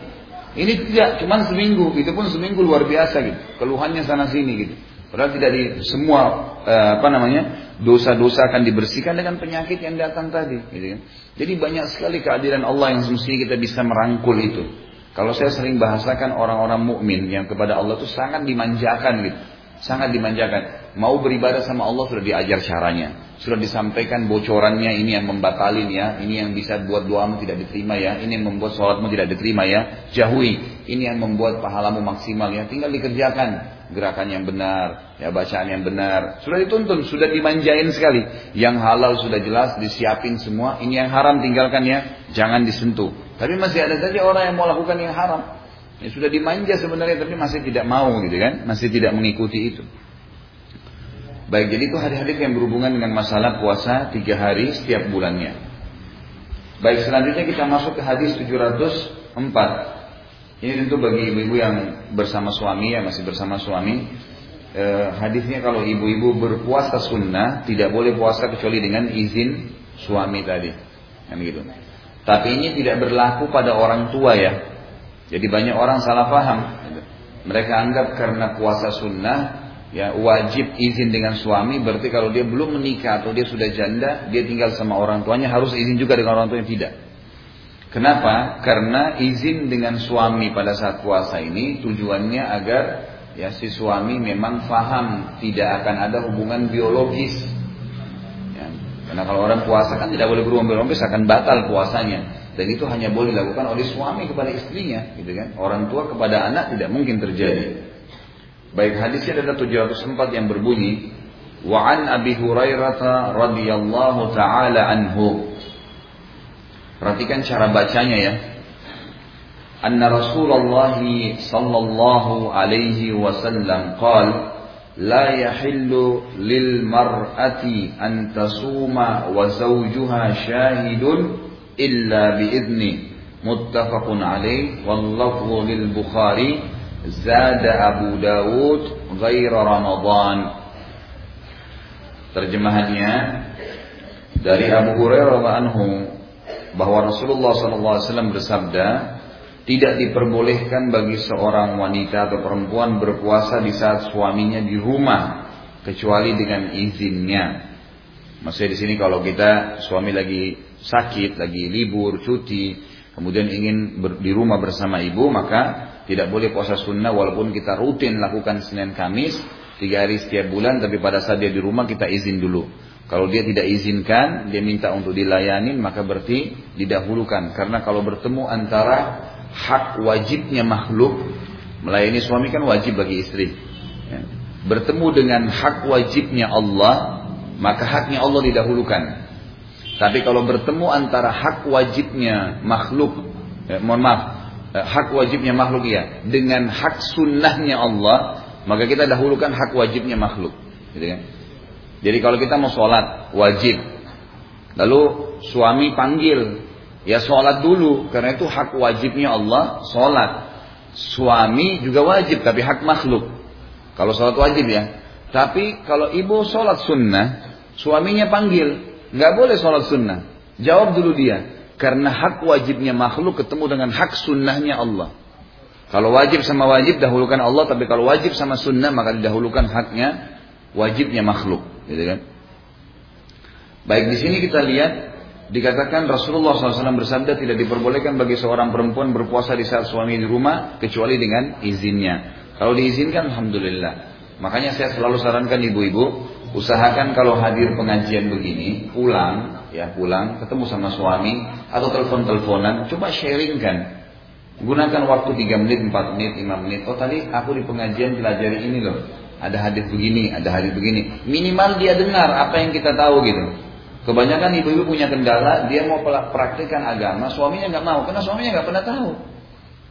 Ini tidak, cuman seminggu. Itu pun seminggu luar biasa gitu. Keluhannya sana sini gitu. Padahal tidak di semua eh, apa namanya dosa-dosa akan dibersihkan dengan penyakit yang datang tadi. Gitu kan. Jadi banyak sekali keadilan Allah yang semestinya kita bisa merangkul itu. Kalau saya sering bahasakan orang-orang mukmin yang kepada Allah itu sangat dimanjakan gitu. Sangat dimanjakan. Mau beribadah sama Allah sudah diajar caranya. Sudah disampaikan bocorannya ini yang membatalin ya. Ini yang bisa buat doamu tidak diterima ya. Ini yang membuat sholatmu tidak diterima ya. Jauhi. Ini yang membuat pahalamu maksimal ya. Tinggal dikerjakan gerakan yang benar, ya bacaan yang benar. Sudah dituntun, sudah dimanjain sekali. Yang halal sudah jelas, disiapin semua. Ini yang haram tinggalkan ya, jangan disentuh. Tapi masih ada saja orang yang mau lakukan yang haram. Ya sudah dimanja sebenarnya, tapi masih tidak mau gitu kan, masih tidak mengikuti itu. Baik, jadi itu hari-hari yang berhubungan dengan masalah puasa tiga hari setiap bulannya. Baik, selanjutnya kita masuk ke hadis 704. Ini tentu bagi ibu-ibu yang bersama suami ya masih bersama suami. Eh, hadisnya kalau ibu-ibu berpuasa sunnah tidak boleh puasa kecuali dengan izin suami tadi, kan gitu. Tapi ini tidak berlaku pada orang tua ya. Jadi banyak orang salah paham. Mereka anggap karena puasa sunnah ya wajib izin dengan suami berarti kalau dia belum menikah atau dia sudah janda dia tinggal sama orang tuanya harus izin juga dengan orang tuanya tidak kenapa? Karena izin dengan suami pada saat puasa ini tujuannya agar ya si suami memang paham tidak akan ada hubungan biologis. Ya, karena kalau orang puasa kan tidak boleh berhubungan biologis akan batal puasanya. Dan itu hanya boleh dilakukan oleh suami kepada istrinya gitu kan? Orang tua kepada anak tidak mungkin terjadi. Baik hadisnya ada 704 yang berbunyi Wa an Abi Hurairah radhiyallahu taala anhu. Perhatikan cara bacanya ya. Anna Rasulullah sallallahu alaihi wasallam qala لا يحل للمرأة أن تصوم وزوجها شاهد إلا بإذنه متفق عليه واللفظ للبخاري Zada Abu Dawud ghaira Ramadan. Terjemahannya dari Abu Hurairah anhu bahwa Rasulullah SAW bersabda, tidak diperbolehkan bagi seorang wanita atau perempuan berpuasa di saat suaminya di rumah kecuali dengan izinnya. Maksudnya di sini kalau kita suami lagi sakit, lagi libur, cuti, kemudian ingin ber, di rumah bersama ibu, maka tidak boleh puasa sunnah walaupun kita rutin lakukan Senin Kamis tiga hari setiap bulan tapi pada saat dia di rumah kita izin dulu. Kalau dia tidak izinkan, dia minta untuk dilayani, maka berarti didahulukan. Karena kalau bertemu antara hak wajibnya makhluk, melayani suami kan wajib bagi istri. Ya. Bertemu dengan hak wajibnya Allah, maka haknya Allah didahulukan. Tapi kalau bertemu antara hak wajibnya makhluk, eh, mohon maaf, Eh, hak wajibnya makhluk ya dengan hak sunnahnya Allah maka kita dahulukan hak wajibnya makhluk gitu kan jadi kalau kita mau sholat wajib. Lalu suami panggil ya sholat dulu. Karena itu hak wajibnya Allah sholat. Suami juga wajib tapi hak makhluk. Kalau sholat wajib ya. Tapi kalau ibu sholat sunnah suaminya panggil nggak boleh sholat sunnah. Jawab dulu dia karena hak wajibnya makhluk ketemu dengan hak sunnahnya Allah. Kalau wajib sama wajib dahulukan Allah, tapi kalau wajib sama sunnah maka didahulukan haknya wajibnya makhluk, gitu kan? Baik di sini kita lihat dikatakan Rasulullah SAW bersabda tidak diperbolehkan bagi seorang perempuan berpuasa di saat suami di rumah kecuali dengan izinnya. Kalau diizinkan, alhamdulillah. Makanya saya selalu sarankan ibu-ibu usahakan kalau hadir pengajian begini pulang ya pulang ketemu sama suami atau telepon-teleponan coba sharingkan gunakan waktu 3 menit 4 menit 5 menit oh tadi aku di pengajian pelajari ini loh ada hadis begini ada hadis begini. Minimal dia dengar apa yang kita tahu gitu. Kebanyakan ibu-ibu punya kendala dia mau praktekkan agama suaminya nggak mau karena suaminya nggak pernah tahu.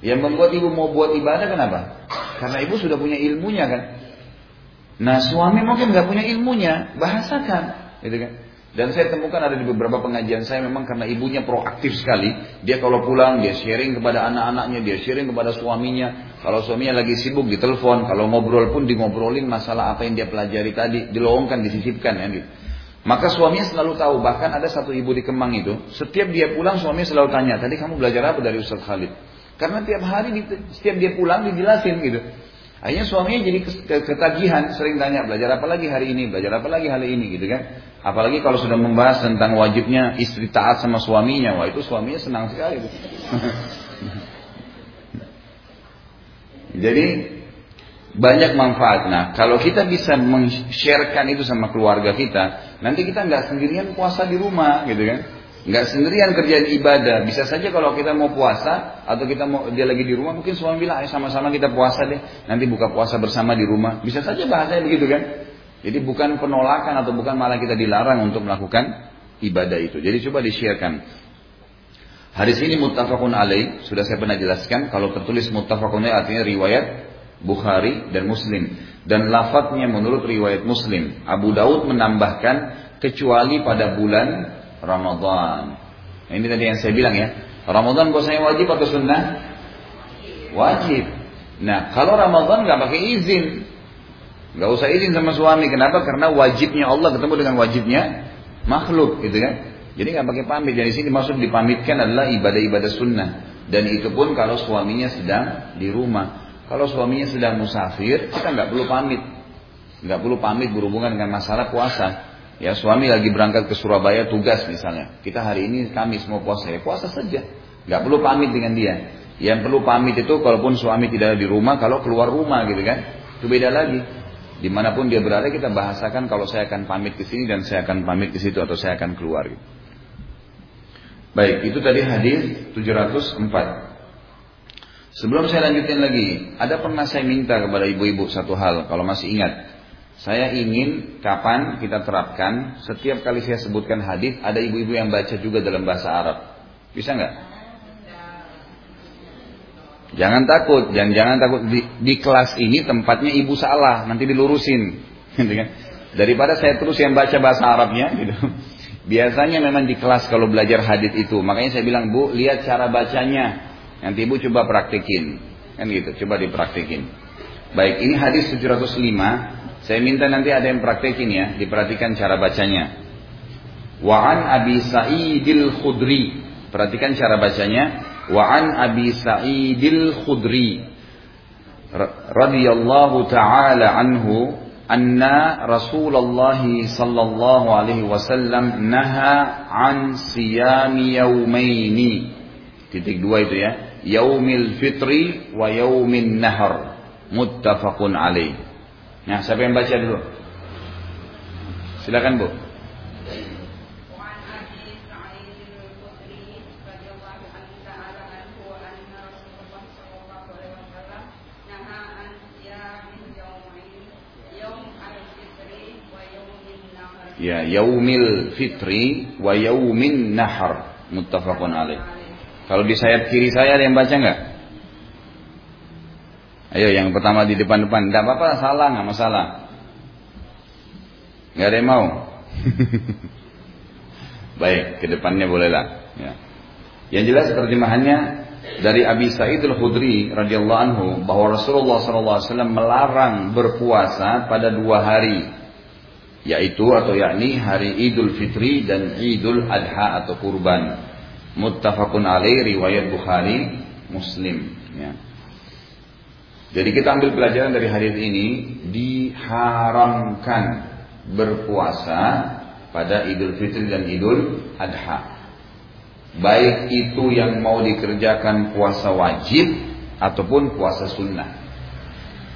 Yang membuat ibu mau buat ibadah kenapa? Karena ibu sudah punya ilmunya kan. Nah suami mungkin nggak punya ilmunya bahasakan gitu kan dan saya temukan ada di beberapa pengajian saya memang karena ibunya proaktif sekali. Dia kalau pulang dia sharing kepada anak-anaknya, dia sharing kepada suaminya. Kalau suaminya lagi sibuk ditelepon, kalau ngobrol pun ngobrolin masalah apa yang dia pelajari tadi, dilowongkan, disisipkan ya gitu. Maka suaminya selalu tahu, bahkan ada satu ibu di Kemang itu, setiap dia pulang suaminya selalu tanya, tadi kamu belajar apa dari Ustaz Khalid? Karena tiap hari setiap dia pulang dijelasin gitu. Akhirnya suaminya jadi ketagihan, sering tanya, belajar apa lagi hari ini, belajar apa lagi hari ini gitu kan. Apalagi kalau sudah membahas tentang wajibnya istri taat sama suaminya, wah itu suaminya senang sekali. Jadi banyak manfaat. Nah, kalau kita bisa meng-sharekan itu sama keluarga kita, nanti kita nggak sendirian puasa di rumah, gitu kan? Nggak sendirian kerjaan ibadah. Bisa saja kalau kita mau puasa atau kita mau dia lagi di rumah, mungkin suami bilang, ayo sama-sama kita puasa deh. Nanti buka puasa bersama di rumah. Bisa saja bahasanya begitu kan? Jadi bukan penolakan atau bukan malah kita dilarang untuk melakukan ibadah itu. Jadi coba di-sharekan. Hadis ini muttafaqun alaih, sudah saya pernah jelaskan. Kalau tertulis muttafaqun alaih artinya riwayat Bukhari dan Muslim. Dan lafadznya menurut riwayat Muslim. Abu Daud menambahkan kecuali pada bulan Ramadan. Nah, ini tadi yang saya bilang ya. Ramadan puasanya wajib atau sunnah? Wajib. Nah, kalau Ramadan nggak pakai izin, Gak usah izin sama suami. Kenapa? Karena wajibnya Allah ketemu dengan wajibnya makhluk, gitu kan? Jadi nggak pakai pamit. Jadi sini maksud dipamitkan adalah ibadah-ibadah sunnah. Dan itu pun kalau suaminya sedang di rumah. Kalau suaminya sedang musafir, kita nggak perlu pamit. Nggak perlu pamit berhubungan dengan masalah puasa. Ya suami lagi berangkat ke Surabaya tugas misalnya. Kita hari ini kami semua puasa ya puasa saja. Nggak perlu pamit dengan dia. Yang perlu pamit itu kalaupun suami tidak ada di rumah, kalau keluar rumah gitu kan, itu beda lagi. Di mana pun dia berada kita bahasakan kalau saya akan pamit ke sini dan saya akan pamit ke situ atau saya akan keluar. Gitu. Baik, itu tadi hadis 704. Sebelum saya lanjutin lagi, ada pernah saya minta kepada ibu-ibu satu hal, kalau masih ingat. Saya ingin kapan kita terapkan, setiap kali saya sebutkan hadis, ada ibu-ibu yang baca juga dalam bahasa Arab. Bisa nggak? Jangan takut, jangan jangan takut di, di kelas ini tempatnya ibu salah, nanti dilurusin, gitu kan? Daripada saya terus yang baca bahasa Arabnya, gitu. Biasanya memang di kelas kalau belajar hadis itu, makanya saya bilang bu lihat cara bacanya, nanti ibu coba praktekin, kan gitu, coba dipraktekin. Baik, ini hadis 705. Saya minta nanti ada yang praktekin ya, diperhatikan cara bacanya. Wa'an Abi Sa'idil Khudri. Perhatikan cara bacanya. Wa'an Abi Sa'idil Khudri. Radiyallahu ta'ala anhu anna Rasulullah sallallahu alaihi wasallam naha an siyami yaumaini. Titik dua itu ya. Yaumil fitri wa yaumin nahar. Muttafaqun alaih. Nah, siapa yang baca dulu? Silakan Bu. Ya, yaumil fitri wa yaumin nahar. Muttafaqun alaih. Kalau di sayap kiri saya ada yang baca nggak? Ayo yang pertama di depan-depan. Tidak apa-apa, salah nggak masalah. Nggak ada yang mau. Baik, ke depannya bolehlah. Ya. Yang jelas terjemahannya dari Abi Sa'id al-Khudri radhiyallahu anhu bahwa Rasulullah SAW melarang berpuasa pada dua hari yaitu atau yakni hari Idul Fitri dan Idul Adha atau kurban. Muttafaqun alaih riwayat Bukhari Muslim ya. Jadi kita ambil pelajaran dari hadis ini diharamkan berpuasa pada Idul Fitri dan Idul Adha. Baik itu yang mau dikerjakan puasa wajib ataupun puasa sunnah.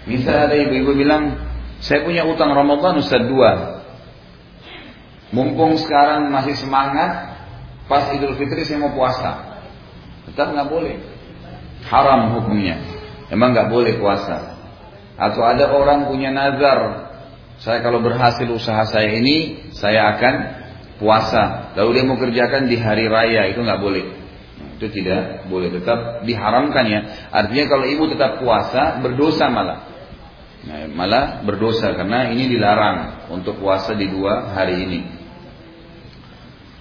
Misalnya ada ibu-ibu bilang, saya punya utang Ramadan Ustaz dua, Mumpung sekarang masih semangat, pas Idul Fitri saya mau puasa. Tetap nggak boleh. Haram hukumnya. Emang nggak boleh puasa. Atau ada orang punya nazar, saya kalau berhasil usaha saya ini, saya akan puasa. Lalu dia mau kerjakan di hari raya, itu nggak boleh. Itu tidak boleh, tetap diharamkan ya. Artinya kalau ibu tetap puasa, berdosa malah. Nah, malah berdosa karena ini dilarang untuk puasa di dua hari ini.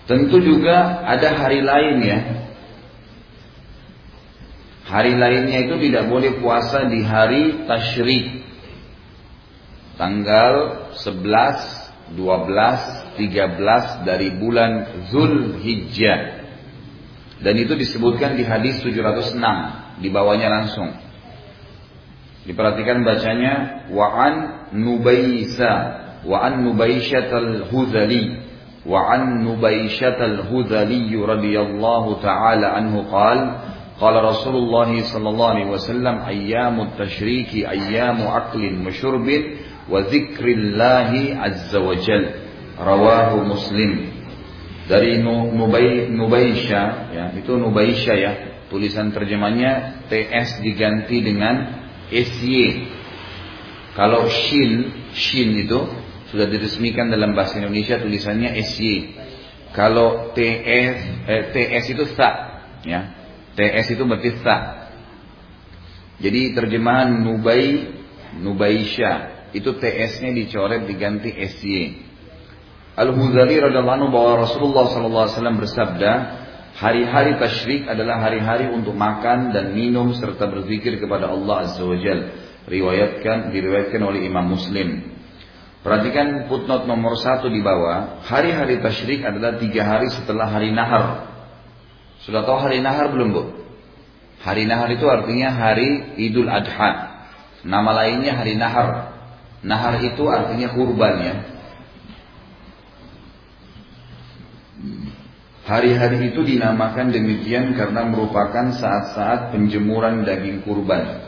Tentu juga ada hari lain ya. Hari lainnya itu tidak boleh puasa di hari Tashri Tanggal 11, 12, 13 dari bulan Zulhijjah. Dan itu disebutkan di hadis 706, di bawahnya langsung. Diperhatikan bacanya wa'an nubaisa wa'an nubaisyatal hudali wa'an nubaisyatal hudali radhiyallahu taala anhu qala قال Rasulullah الله صلى الله عليه وسلم أيام التشريك أيام syurbin wa وذكر azza عز وجل Rawahu Muslim. Dari Nubai Nubaisha ya, itu Nubaisha ya. Tulisan terjemahnya TS diganti dengan SY. Kalau Shin, Shin itu sudah diresmikan dalam bahasa Indonesia tulisannya SY. Kalau TS eh, TS itu sa ya TS itu berarti sa. Jadi terjemahan Nubai Nubaisha itu TS-nya dicoret diganti SY. Al-Huzali radhiallahu anhu bahwa Rasulullah SAW bersabda, hari-hari tasyrik adalah hari-hari untuk makan dan minum serta berzikir kepada Allah Azza wa Jal. Riwayatkan diriwayatkan oleh Imam Muslim. Perhatikan footnote nomor satu di bawah. Hari-hari tasyrik adalah tiga hari setelah hari nahar. Sudah tahu hari nahar belum bu? Hari nahar itu artinya hari idul adha. Nama lainnya hari nahar. Nahar itu artinya kurban ya. Hari-hari itu dinamakan demikian karena merupakan saat-saat penjemuran daging kurban.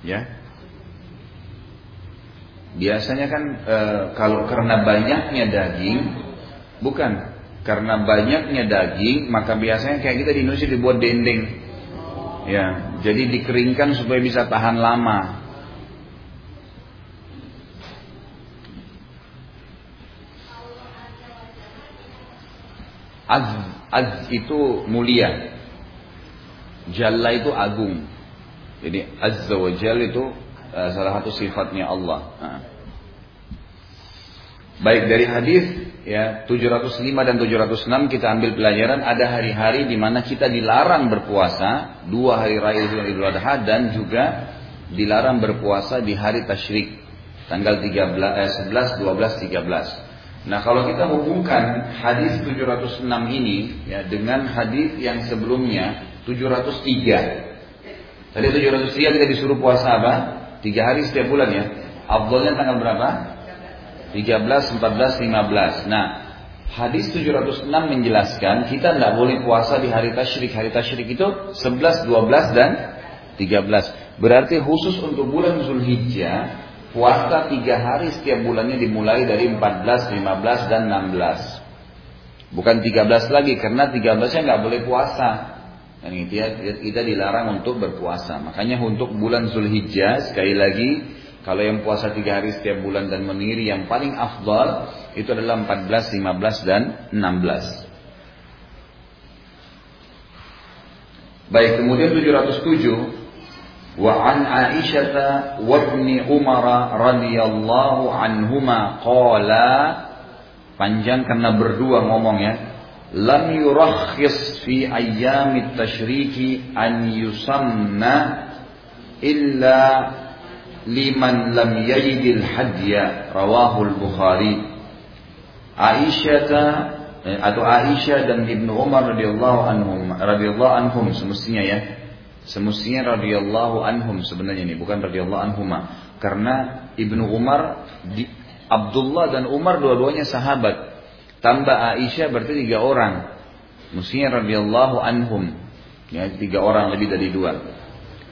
Ya. Biasanya kan e, kalau karena banyaknya daging, bukan karena banyaknya daging, maka biasanya kayak kita di Indonesia dibuat dendeng. Ya, jadi dikeringkan supaya bisa tahan lama. Az, az itu mulia. Jalla itu agung. Jadi azza wa jalla itu salah satu sifatnya Allah. Nah. Baik dari hadis ya 705 dan 706 kita ambil pelajaran ada hari-hari di mana kita dilarang berpuasa dua hari raya Idul Adha dan juga dilarang berpuasa di hari tasyrik tanggal 13 eh, 11 12 13 Nah kalau kita hubungkan hadis 706 ini ya dengan hadis yang sebelumnya 703. Tadi 703 kita disuruh puasa apa? Tiga hari setiap bulan ya. Abdulnya tanggal berapa? 13, 14, 15. Nah hadis 706 menjelaskan kita tidak boleh puasa di hari tasyrik. Hari tasyrik itu 11, 12 dan 13. Berarti khusus untuk bulan Zulhijjah Puasa tiga hari setiap bulannya dimulai dari 14, 15, dan 16. Bukan 13 lagi, karena 13-nya nggak boleh puasa. Dan kita, kita dilarang untuk berpuasa. Makanya untuk bulan Zulhijjah sekali lagi kalau yang puasa tiga hari setiap bulan dan meniri yang paling afdal itu adalah 14, 15 dan 16. Baik, kemudian 707 wa an Aisyah wa ibni Umar radhiyallahu anhuma qala panjang karena berdua ngomong ya lam yurakhis fi ayyamit tashriki an yusanna illa liman lam yajidil hadya rawahul bukhari Aisyah eh, atau Aisyah dan Ibnu Umar radhiyallahu anhum radhiyallahu anhum semestinya ya. Semestinya radhiyallahu anhum sebenarnya ini bukan radhiyallahu anhuma. Karena Ibnu Umar di, Abdullah dan Umar dua-duanya sahabat. Tambah Aisyah berarti tiga orang. Mestinya radhiyallahu anhum. Ya, tiga orang lebih dari dua.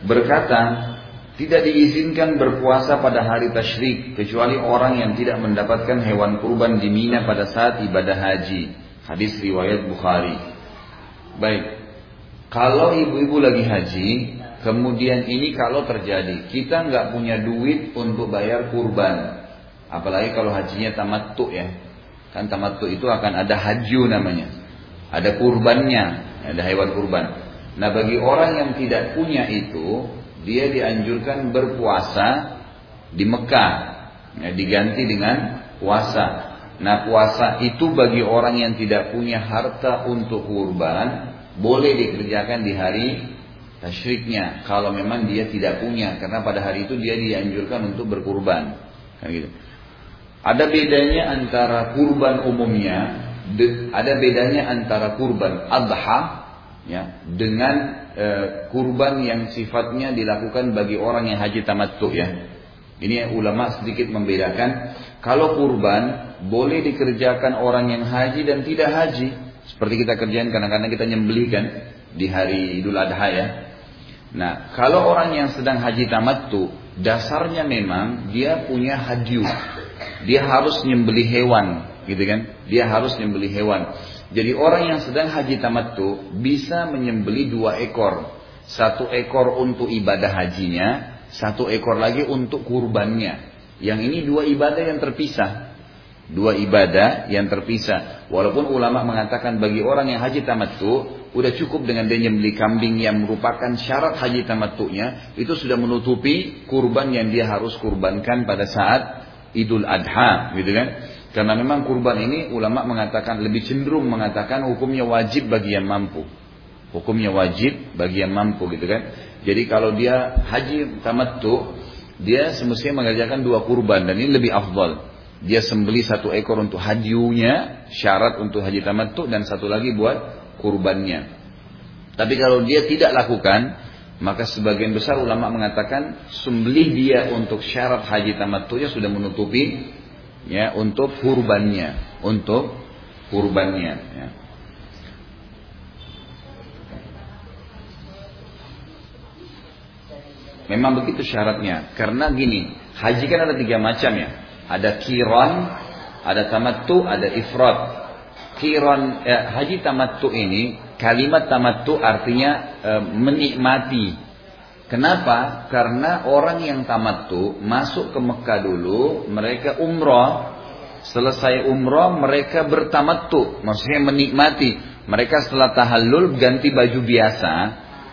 Berkata, tidak diizinkan berpuasa pada hari tasyrik kecuali orang yang tidak mendapatkan hewan kurban di Mina pada saat ibadah haji. Hadis riwayat Bukhari. Baik, kalau ibu-ibu lagi haji, kemudian ini kalau terjadi, kita nggak punya duit untuk bayar kurban. Apalagi kalau hajinya tamattu ya. Kan tamattu itu akan ada haju namanya. Ada kurbannya, ada hewan kurban. Nah bagi orang yang tidak punya itu, dia dianjurkan berpuasa di Mekah. Ya, diganti dengan puasa. Nah puasa itu bagi orang yang tidak punya harta untuk kurban, boleh dikerjakan di hari tasyriknya kalau memang dia tidak punya karena pada hari itu dia dianjurkan untuk berkurban kan gitu ada bedanya antara kurban umumnya ada bedanya antara kurban adha ya dengan e, kurban yang sifatnya dilakukan bagi orang yang haji tamattu ya ini ulama sedikit membedakan kalau kurban boleh dikerjakan orang yang haji dan tidak haji seperti kita kerjain kadang-kadang kita nyembelihkan di hari Idul Adha ya. Nah, kalau orang yang sedang haji tamattu, dasarnya memang dia punya hadiu. Dia harus nyembelih hewan, gitu kan? Dia harus nyembelih hewan. Jadi orang yang sedang haji tamattu bisa menyembelih dua ekor. Satu ekor untuk ibadah hajinya, satu ekor lagi untuk kurbannya. Yang ini dua ibadah yang terpisah. Dua ibadah yang terpisah. Walaupun ulama mengatakan bagi orang yang haji tamattu, udah cukup dengan dia membeli kambing yang merupakan syarat haji tamattunya, itu sudah menutupi kurban yang dia harus kurbankan pada saat Idul Adha, gitu kan? Karena memang kurban ini ulama mengatakan lebih cenderung mengatakan hukumnya wajib bagi yang mampu. Hukumnya wajib bagi yang mampu gitu kan. Jadi kalau dia haji tamattu, dia semestinya mengerjakan dua kurban dan ini lebih afdal. Dia sembeli satu ekor untuk hadiunya, syarat untuk haji tamattu dan satu lagi buat kurbannya. Tapi kalau dia tidak lakukan, Maka sebagian besar ulama mengatakan sembelih dia untuk syarat haji tamattunya sudah menutupi ya untuk kurbannya, untuk kurbannya. Ya. Memang begitu syaratnya. Karena gini, haji kan ada tiga macam ya. Ada kiron, ada tamattu, ada ifrat. Kiron, eh, haji tamattu ini, kalimat tamattu artinya eh, menikmati. Kenapa? Karena orang yang tamattu masuk ke Mekah dulu, mereka umroh, selesai umroh mereka bertamattu, maksudnya menikmati. Mereka setelah tahallul ganti baju biasa,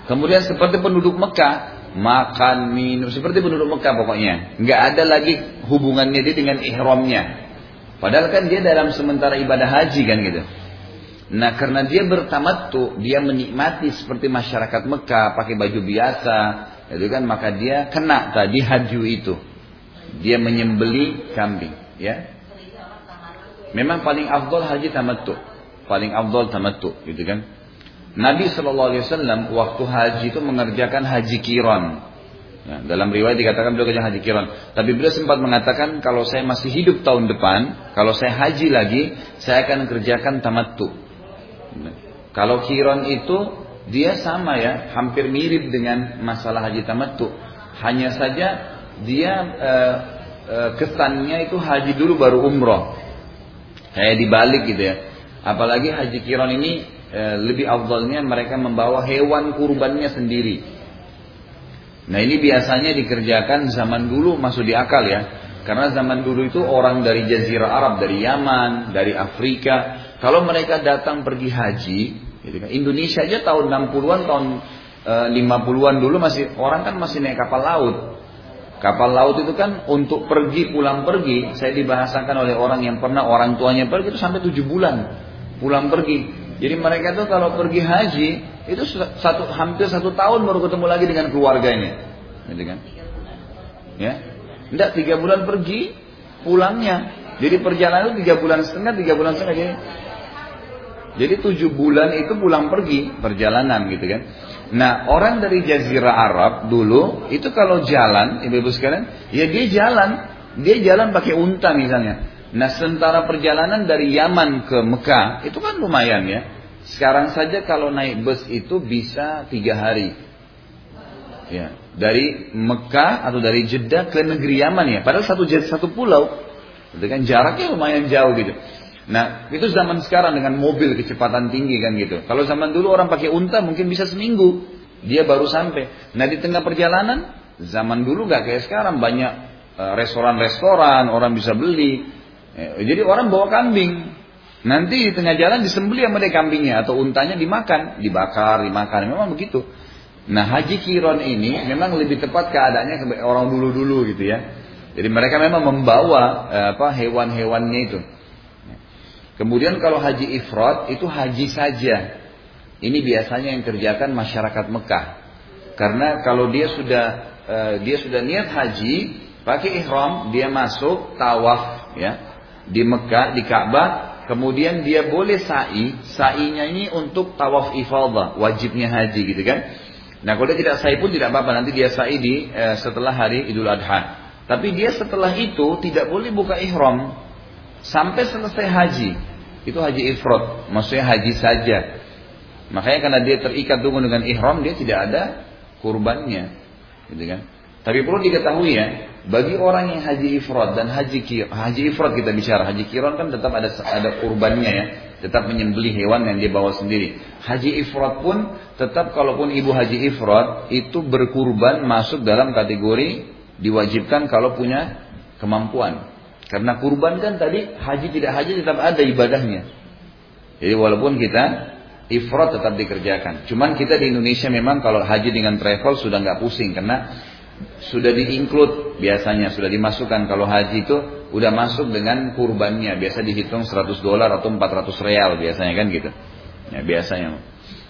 kemudian seperti penduduk Mekah, makan, minum, seperti penduduk Mekah pokoknya. Nggak ada lagi hubungannya dia dengan ihramnya. Padahal kan dia dalam sementara ibadah haji kan gitu. Nah karena dia bertamattu, dia menikmati seperti masyarakat Mekah pakai baju biasa, itu kan maka dia kena tadi haji itu. Dia menyembeli kambing, ya. Memang paling afdol haji tamattu. Paling afdol tamattu, gitu kan. Nabi Wasallam waktu haji itu mengerjakan haji kiron. Ya, dalam riwayat dikatakan beliau kerja haji kiron. Tapi beliau sempat mengatakan kalau saya masih hidup tahun depan, kalau saya haji lagi, saya akan kerjakan tamattu. Kalau kiron itu dia sama ya, hampir mirip dengan masalah haji tamattu. Hanya saja dia e, e, kesannya itu haji dulu baru umroh. Kayak dibalik gitu ya. Apalagi haji kiron ini Eh, lebih afdalnya mereka membawa hewan kurbannya sendiri. Nah ini biasanya dikerjakan zaman dulu masuk di akal ya. Karena zaman dulu itu orang dari Jazirah Arab, dari Yaman, dari Afrika. Kalau mereka datang pergi haji, gitu kan. Indonesia aja tahun 60-an, tahun e, eh, 50-an dulu masih orang kan masih naik kapal laut. Kapal laut itu kan untuk pergi pulang pergi, saya dibahasakan oleh orang yang pernah orang tuanya pergi itu sampai tujuh bulan pulang pergi. Jadi mereka tuh kalau pergi haji itu satu hampir satu tahun baru ketemu lagi dengan keluarganya, gitu kan? Ya, tidak tiga bulan pergi, pulangnya. Jadi perjalanan itu tiga bulan setengah, tiga bulan setengah jadi. Jadi tujuh bulan itu pulang pergi perjalanan gitu kan. Nah orang dari Jazirah Arab dulu itu kalau jalan, ibu-ibu sekalian, ya dia jalan, dia jalan pakai unta misalnya. Nah sementara perjalanan dari Yaman ke Mekah itu kan lumayan ya. Sekarang saja kalau naik bus itu bisa tiga hari. Ya, dari Mekah atau dari Jeddah ke negeri Yaman ya. Padahal satu satu pulau, dengan jaraknya lumayan jauh gitu. Nah itu zaman sekarang dengan mobil kecepatan tinggi kan gitu. Kalau zaman dulu orang pakai unta mungkin bisa seminggu dia baru sampai. Nah di tengah perjalanan zaman dulu gak kayak sekarang banyak eh, restoran-restoran orang bisa beli Eh, jadi orang bawa kambing. Nanti di tengah jalan disembeli sama dia kambingnya atau untanya dimakan, dibakar, dimakan. Memang begitu. Nah haji kiron ini memang lebih tepat keadaannya orang dulu-dulu gitu ya. Jadi mereka memang membawa eh, apa hewan-hewannya itu. Kemudian kalau haji ifrat itu haji saja. Ini biasanya yang kerjakan masyarakat Mekah. Karena kalau dia sudah uh, dia sudah niat haji, pakai ihram, dia masuk tawaf ya di Mekah, di Ka'bah, kemudian dia boleh sa'i, sa'inya ini untuk tawaf ifadah, wajibnya haji gitu kan. Nah kalau dia tidak sa'i pun tidak apa-apa, nanti dia sa'i di eh, setelah hari Idul Adha. Tapi dia setelah itu tidak boleh buka ihram sampai selesai haji. Itu haji ifrat, maksudnya haji saja. Makanya karena dia terikat dulu dengan ihram, dia tidak ada kurbannya. Gitu kan. Tapi perlu diketahui ya, bagi orang yang haji ifrad dan haji kir, haji ifrad kita bicara, haji kiron kan tetap ada ada kurbannya ya, tetap menyembelih hewan yang dia bawa sendiri. Haji ifrad pun tetap kalaupun ibu haji ifrad itu berkurban masuk dalam kategori diwajibkan kalau punya kemampuan. Karena kurban kan tadi haji tidak haji tetap ada ibadahnya. Jadi walaupun kita ifrad tetap dikerjakan. Cuman kita di Indonesia memang kalau haji dengan travel sudah nggak pusing karena sudah diinclude biasanya sudah dimasukkan. Kalau haji itu udah masuk dengan kurbannya biasa dihitung 100 dolar atau 400 real biasanya kan gitu. Ya biasanya.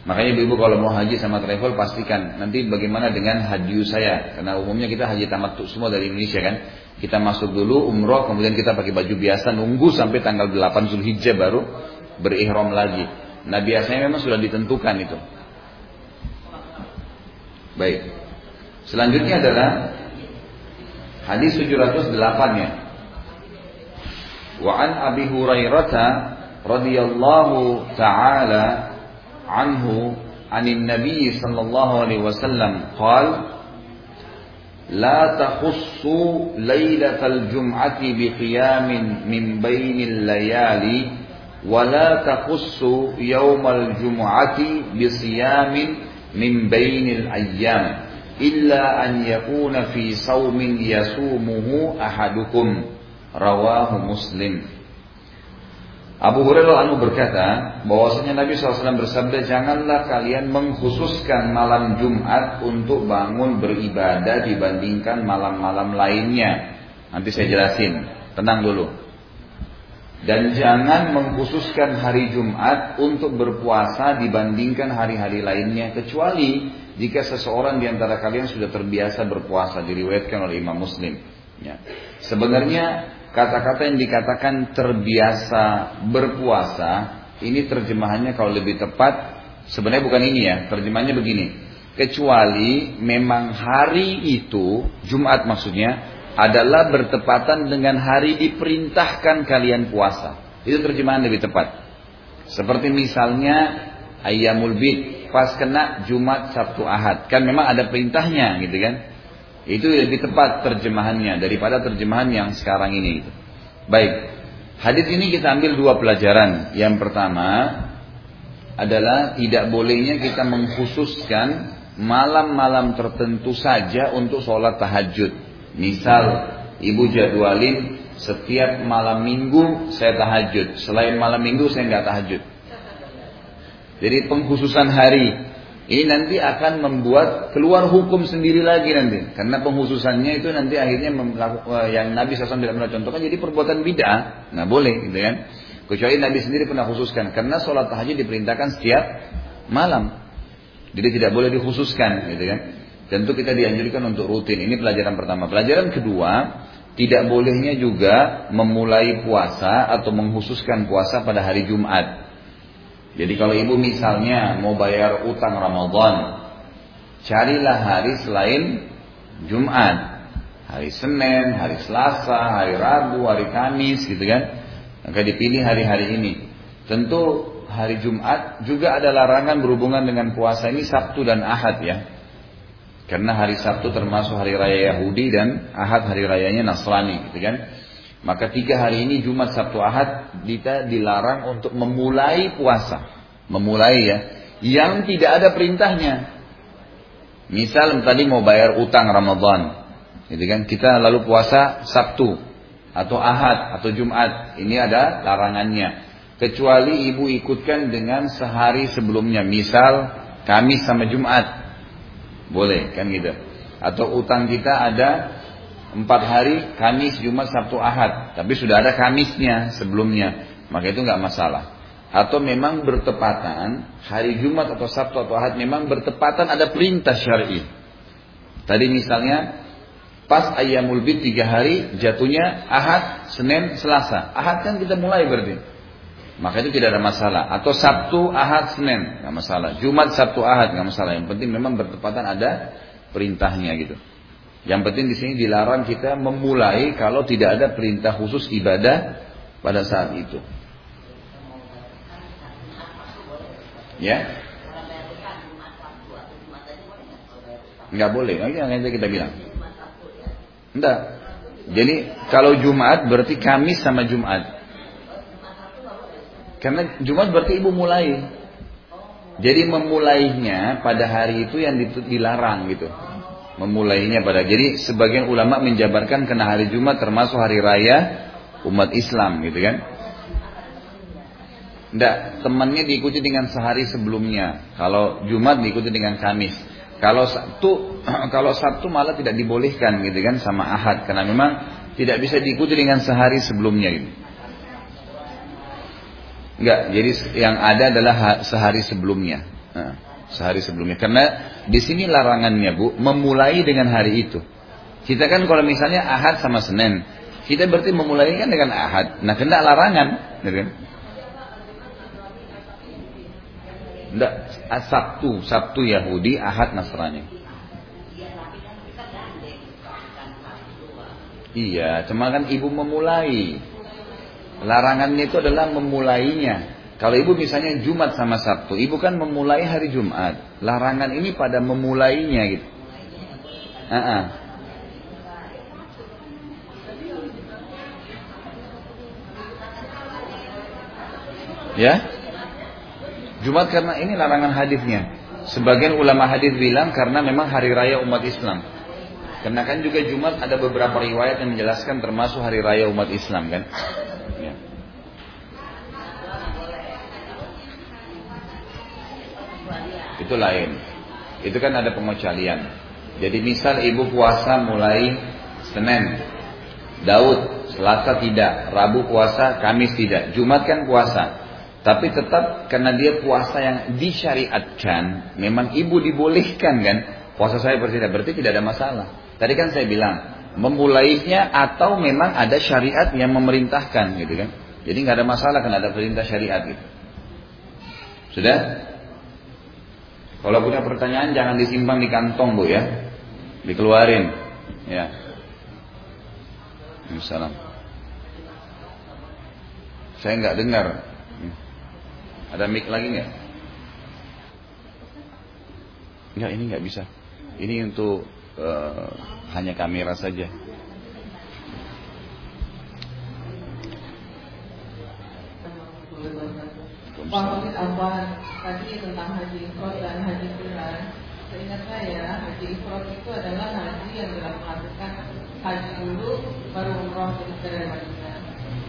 Makanya ibu kalau mau haji sama travel pastikan. Nanti bagaimana dengan haji saya? Karena umumnya kita haji tamat semua dari Indonesia kan? Kita masuk dulu umroh kemudian kita pakai baju biasa nunggu sampai tanggal 8 Zulhijjah baru berihram lagi. Nah biasanya memang sudah ditentukan itu. Baik. Selanjutnya adalah hadis 708 ya. Wa an Abi Hurairah radhiyallahu taala anhu النبي صلى الله عليه وسلم قال لا تخصوا ليلة الجمعة بقيام من بين الليالي ولا تخصوا يوم الجمعة بصيام من بين الأيام illa an yakuna fi saumin yasumuhu ahadukum. Rawahu muslim. Abu Hurairah anu berkata bahwasanya Nabi SAW bersabda janganlah kalian mengkhususkan malam Jumat untuk bangun beribadah dibandingkan malam-malam lainnya. Nanti saya jelasin. Tenang dulu. Dan jangan mengkhususkan hari Jumat untuk berpuasa dibandingkan hari-hari lainnya kecuali jika seseorang di antara kalian sudah terbiasa berpuasa diriwayatkan oleh Imam Muslim. Ya. Sebenarnya kata-kata yang dikatakan terbiasa berpuasa ini terjemahannya kalau lebih tepat sebenarnya bukan ini ya terjemahannya begini kecuali memang hari itu Jumat maksudnya adalah bertepatan dengan hari diperintahkan kalian puasa. Itu terjemahan lebih tepat. Seperti misalnya ayamul bid pas kena Jumat Sabtu Ahad. Kan memang ada perintahnya gitu kan. Itu lebih tepat terjemahannya daripada terjemahan yang sekarang ini. Baik. Hadis ini kita ambil dua pelajaran. Yang pertama adalah tidak bolehnya kita mengkhususkan malam-malam tertentu saja untuk sholat tahajud. Misal ibu jadwalin setiap malam minggu saya tahajud. Selain malam minggu saya nggak tahajud. Jadi pengkhususan hari ini nanti akan membuat keluar hukum sendiri lagi nanti. Karena pengkhususannya itu nanti akhirnya eh, yang Nabi SAW tidak pernah contohkan jadi perbuatan bid'ah. Nah boleh gitu kan. Kecuali Nabi sendiri pernah khususkan. Karena sholat tahajud diperintahkan setiap malam. Jadi tidak boleh dikhususkan gitu kan. Tentu kita dianjurkan untuk rutin. Ini pelajaran pertama. Pelajaran kedua, tidak bolehnya juga memulai puasa atau menghususkan puasa pada hari Jumat. Jadi kalau ibu misalnya mau bayar utang Ramadan, carilah hari selain Jumat. Hari Senin, hari Selasa, hari Rabu, hari Kamis gitu kan. Maka dipilih hari-hari ini. Tentu hari Jumat juga ada larangan berhubungan dengan puasa ini Sabtu dan Ahad ya. Karena hari Sabtu termasuk hari raya Yahudi dan Ahad hari rayanya Nasrani gitu kan. Maka tiga hari ini Jumat, Sabtu, Ahad kita dilarang untuk memulai puasa. Memulai ya. Yang tidak ada perintahnya. Misal tadi mau bayar utang Ramadan. Gitu kan. Kita lalu puasa Sabtu. Atau Ahad atau Jumat. Ini ada larangannya. Kecuali ibu ikutkan dengan sehari sebelumnya. Misal Kamis sama Jumat. Boleh kan gitu. Atau utang kita ada empat hari Kamis, Jumat, Sabtu, Ahad. Tapi sudah ada Kamisnya sebelumnya. Maka itu nggak masalah. Atau memang bertepatan hari Jumat atau Sabtu atau Ahad memang bertepatan ada perintah syar'i. Tadi misalnya pas ayamul bid tiga hari jatuhnya Ahad, Senin, Selasa. Ahad kan kita mulai berarti. Maka itu tidak ada masalah. Atau Sabtu, Ahad, Senin, nggak masalah. Jumat, Sabtu, Ahad nggak masalah. Yang penting memang bertepatan ada perintahnya gitu. Yang penting di sini dilarang kita memulai kalau tidak ada perintah khusus ibadah pada saat itu. Ya? Nggak boleh. Nah, yang kita bilang. Enggak. Jadi kalau Jumat berarti Kamis sama Jumat. Karena Jumat berarti ibu mulai. Jadi memulainya pada hari itu yang dilarang gitu. Memulainya pada. Jadi sebagian ulama menjabarkan kena hari Jumat termasuk hari raya umat Islam gitu kan. Tidak, temannya diikuti dengan sehari sebelumnya. Kalau Jumat diikuti dengan Kamis. Kalau Sabtu, kalau Sabtu malah tidak dibolehkan gitu kan sama Ahad karena memang tidak bisa diikuti dengan sehari sebelumnya gitu. Enggak, jadi yang ada adalah sehari sebelumnya. Nah, sehari sebelumnya. Karena di sini larangannya bu, memulai dengan hari itu. Kita kan kalau misalnya ahad sama senin, kita berarti memulai kan dengan ahad. Nah kena larangan, gitu kan? Nggak, ah, Sabtu, Sabtu Yahudi, Ahad Nasrani. Iya, cuma kan ibu memulai. Larangannya itu adalah memulainya. Kalau ibu misalnya Jumat sama Sabtu, ibu kan memulai hari Jumat. Larangan ini pada memulainya gitu. Uh -uh. Ya, Jumat karena ini larangan hadisnya. Sebagian ulama hadis bilang karena memang hari raya umat Islam. Karena kan juga Jumat ada beberapa riwayat yang menjelaskan termasuk hari raya umat Islam kan. Ya. Itu lain. Itu kan ada pengecualian. Jadi misal ibu puasa mulai Senin, Daud, Selasa tidak, Rabu puasa, Kamis tidak, Jumat kan puasa. Tapi tetap karena dia puasa yang disyariatkan, memang ibu dibolehkan kan, puasa saya bersih berarti tidak ada masalah. Tadi kan saya bilang, memulainya atau memang ada syariat yang memerintahkan gitu kan. Jadi nggak ada masalah karena ada perintah syariat gitu. Sudah? Kalau punya pertanyaan jangan disimpan di kantong bu ya, dikeluarin. Ya. Salam. Saya nggak dengar. Ada mic lagi nggak? Enggak, ini nggak bisa. Ini untuk uh, hanya kamera saja. Pak apa tadi tentang haji ifrat dan haji qiran. Seingat saya haji ifrat itu adalah haji yang dilakukan haji dulu baru umroh dari Madinah.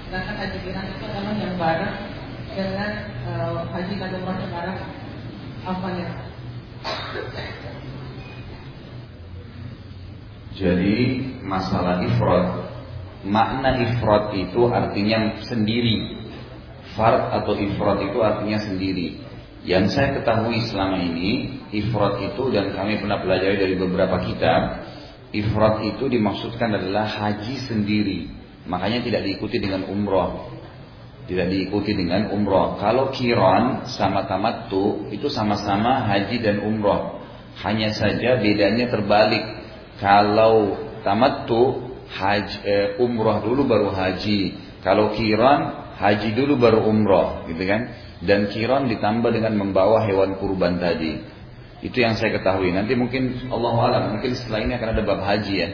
Sedangkan haji qiran itu adalah yang bareng dengan uh, haji dan umrah sekarang apa ya? Jadi masalah ifrat, makna ifrat itu artinya sendiri. Fard atau ifrat itu artinya sendiri. Yang saya ketahui selama ini, ifrat itu dan kami pernah pelajari dari beberapa kitab, ifrat itu dimaksudkan adalah haji sendiri. Makanya tidak diikuti dengan umroh. Tidak diikuti dengan umroh. Kalau kiron sama tamattu itu sama-sama haji dan umroh. Hanya saja bedanya terbalik. Kalau tamattu haji, eh, umroh dulu baru haji. Kalau kiron haji dulu baru umroh, gitu kan? Dan kiron ditambah dengan membawa hewan kurban tadi. Itu yang saya ketahui. Nanti mungkin Allah alam, mungkin setelah ini akan ada bab haji ya.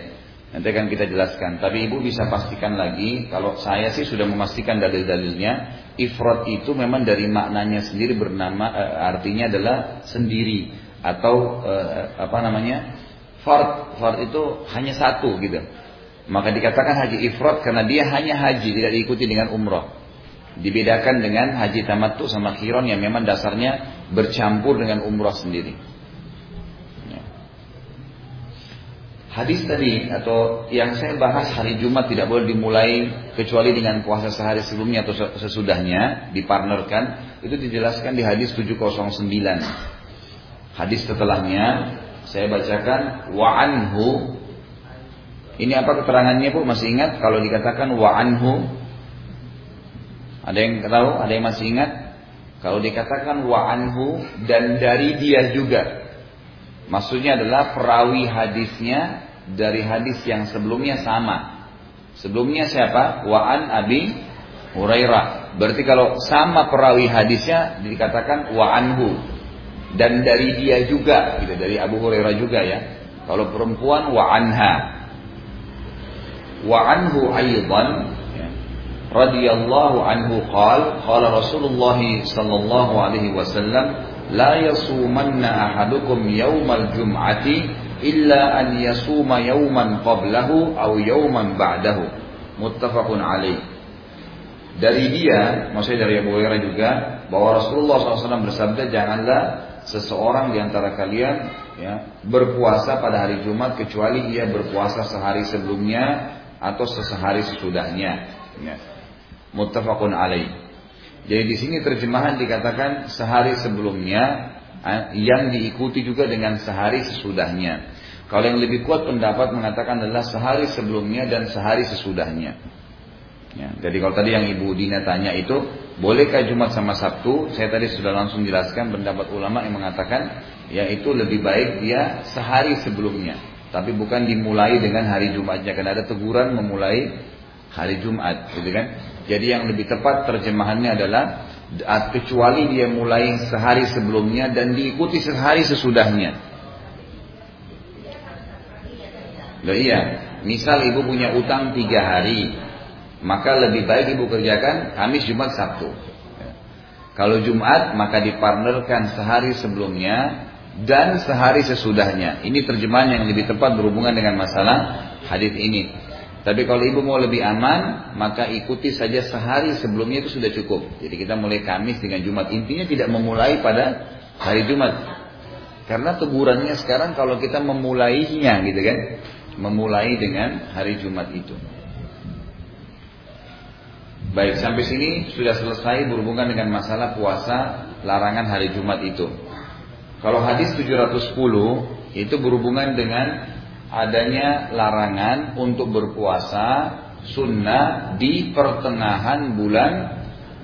Nanti akan kita jelaskan. Tapi ibu bisa pastikan lagi, kalau saya sih sudah memastikan dalil-dalilnya, ifrat itu memang dari maknanya sendiri bernama, e, artinya adalah sendiri atau e, apa namanya, fard. Fard itu hanya satu gitu. Maka dikatakan haji ifrat karena dia hanya haji, tidak diikuti dengan umroh. Dibedakan dengan haji tamattu sama kiron yang memang dasarnya bercampur dengan umroh sendiri. Hadis tadi atau yang saya bahas hari Jumat tidak boleh dimulai kecuali dengan puasa sehari sebelumnya atau sesudahnya dipartnerkan itu dijelaskan di hadis 709. Hadis setelahnya saya bacakan wa anhu ini apa keterangannya Bu? Masih ingat kalau dikatakan wa anhu? Ada yang tahu? Ada yang masih ingat? Kalau dikatakan wa anhu dan dari dia juga. Maksudnya adalah perawi hadisnya dari hadis yang sebelumnya sama. Sebelumnya siapa? Wa'an Abi Hurairah. Berarti kalau sama perawi hadisnya dikatakan wa'anhu. Dan dari dia juga, gitu, dari Abu Hurairah juga ya. Kalau perempuan wa'anha. Wa'anhu aydan ya. Radhiyallahu anhu qal qala Rasulullah sallallahu alaihi wasallam la yasumanna ahadukum yaumal jum'ati illa an yasuma yauman qablahu aw yauman ba'dahu. Muttafaqun alaih. Dari dia maksudnya dari Abu Hurairah juga bahwa Rasulullah SAW bersabda janganlah seseorang di antara kalian ya berpuasa pada hari Jumat kecuali ia berpuasa sehari sebelumnya atau sesehari sesudahnya. Ya. Muttafaqun alaih jadi di sini terjemahan dikatakan sehari sebelumnya eh, yang diikuti juga dengan sehari sesudahnya. Kalau yang lebih kuat pendapat mengatakan adalah sehari sebelumnya dan sehari sesudahnya. Ya, jadi kalau tadi yang Ibu Dina tanya itu, bolehkah Jumat sama Sabtu? Saya tadi sudah langsung jelaskan pendapat ulama yang mengatakan, ya itu lebih baik dia sehari sebelumnya. tapi bukan dimulai dengan hari Jumatnya karena ada teguran memulai hari Jumat, gitu kan? Jadi yang lebih tepat terjemahannya adalah kecuali dia mulai sehari sebelumnya dan diikuti sehari sesudahnya. Loh iya, misal ibu punya utang tiga hari, maka lebih baik ibu kerjakan Kamis, Jumat, Sabtu. Kalau Jumat maka dipartnerkan sehari sebelumnya dan sehari sesudahnya. Ini terjemahan yang lebih tepat berhubungan dengan masalah hadis ini. Tapi kalau ibu mau lebih aman, maka ikuti saja sehari sebelumnya itu sudah cukup. Jadi kita mulai Kamis dengan Jumat. Intinya tidak memulai pada hari Jumat. Karena tegurannya sekarang kalau kita memulainya gitu kan. Memulai dengan hari Jumat itu. Baik, sampai sini sudah selesai berhubungan dengan masalah puasa larangan hari Jumat itu. Kalau hadis 710 itu berhubungan dengan adanya larangan untuk berpuasa sunnah di pertengahan bulan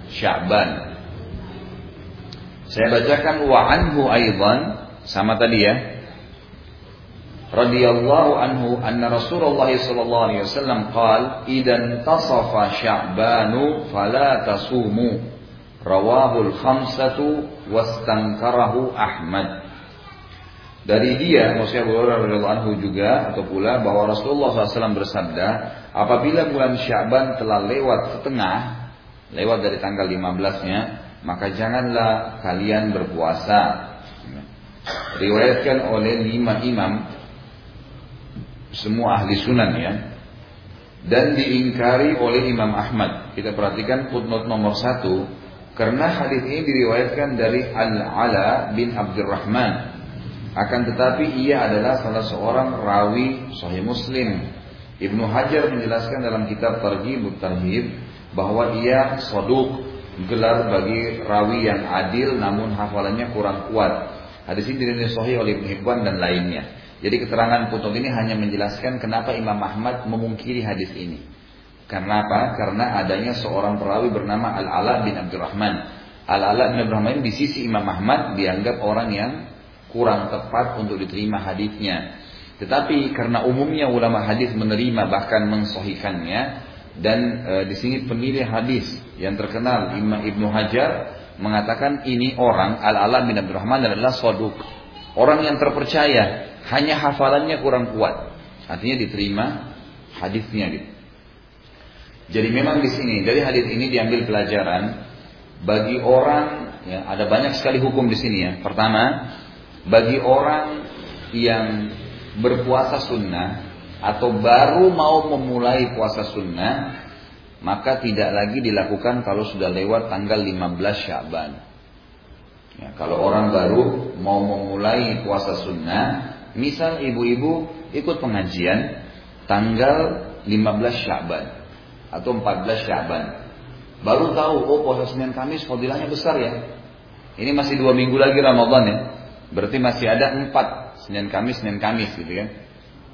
Sya'ban. Saya bacakan wa anhu aidan sama tadi ya. Radhiyallahu anhu anna Rasulullah sallallahu alaihi wasallam qaal idan tasafa Sya'banu fala tasumu rawahul khamsatu wastankarahu Ahmad dari dia, maksudnya Abu Hurairah anhu juga atau pula bahwa Rasulullah SAW bersabda, apabila bulan Syaban telah lewat setengah, lewat dari tanggal 15-nya, maka janganlah kalian berpuasa. Riwayatkan oleh lima imam, semua ahli sunan ya, dan diingkari oleh Imam Ahmad. Kita perhatikan footnote nomor satu, karena hadis ini diriwayatkan dari Al-Ala bin Abdurrahman akan tetapi ia adalah salah seorang rawi Sahih Muslim. Ibnu Hajar menjelaskan dalam kitab Targhib Tarhib bahwa ia soduk gelar bagi rawi yang adil namun hafalannya kurang kuat. Hadis ini dinilai sahih oleh Ibnu Hibban dan lainnya. Jadi keterangan putus ini hanya menjelaskan kenapa Imam Ahmad memungkiri hadis ini. Karena apa? Karena adanya seorang perawi bernama Al-Ala bin Abdurrahman. Al-Ala bin Abdurrahman di sisi Imam Ahmad dianggap orang yang kurang tepat untuk diterima hadisnya. Tetapi karena umumnya ulama hadis menerima bahkan mensohikannya dan e, di sini pemilih hadis yang terkenal Imam Ibnu Hajar mengatakan ini orang Al-Ala bin Abdurrahman adalah soduk. Orang yang terpercaya, hanya hafalannya kurang kuat. Artinya diterima hadisnya gitu. Jadi memang di sini dari hadis ini diambil pelajaran bagi orang ya ada banyak sekali hukum di sini ya. Pertama, bagi orang yang berpuasa sunnah atau baru mau memulai puasa sunnah maka tidak lagi dilakukan kalau sudah lewat tanggal 15 Syaban. Ya, kalau orang baru mau memulai puasa sunnah, misal ibu-ibu ikut pengajian tanggal 15 Syaban atau 14 Syaban. Baru tahu, oh puasa Senin Kamis fadilahnya besar ya. Ini masih dua minggu lagi Ramadan ya. Berarti masih ada empat Senin Kamis, Senin Kamis gitu kan.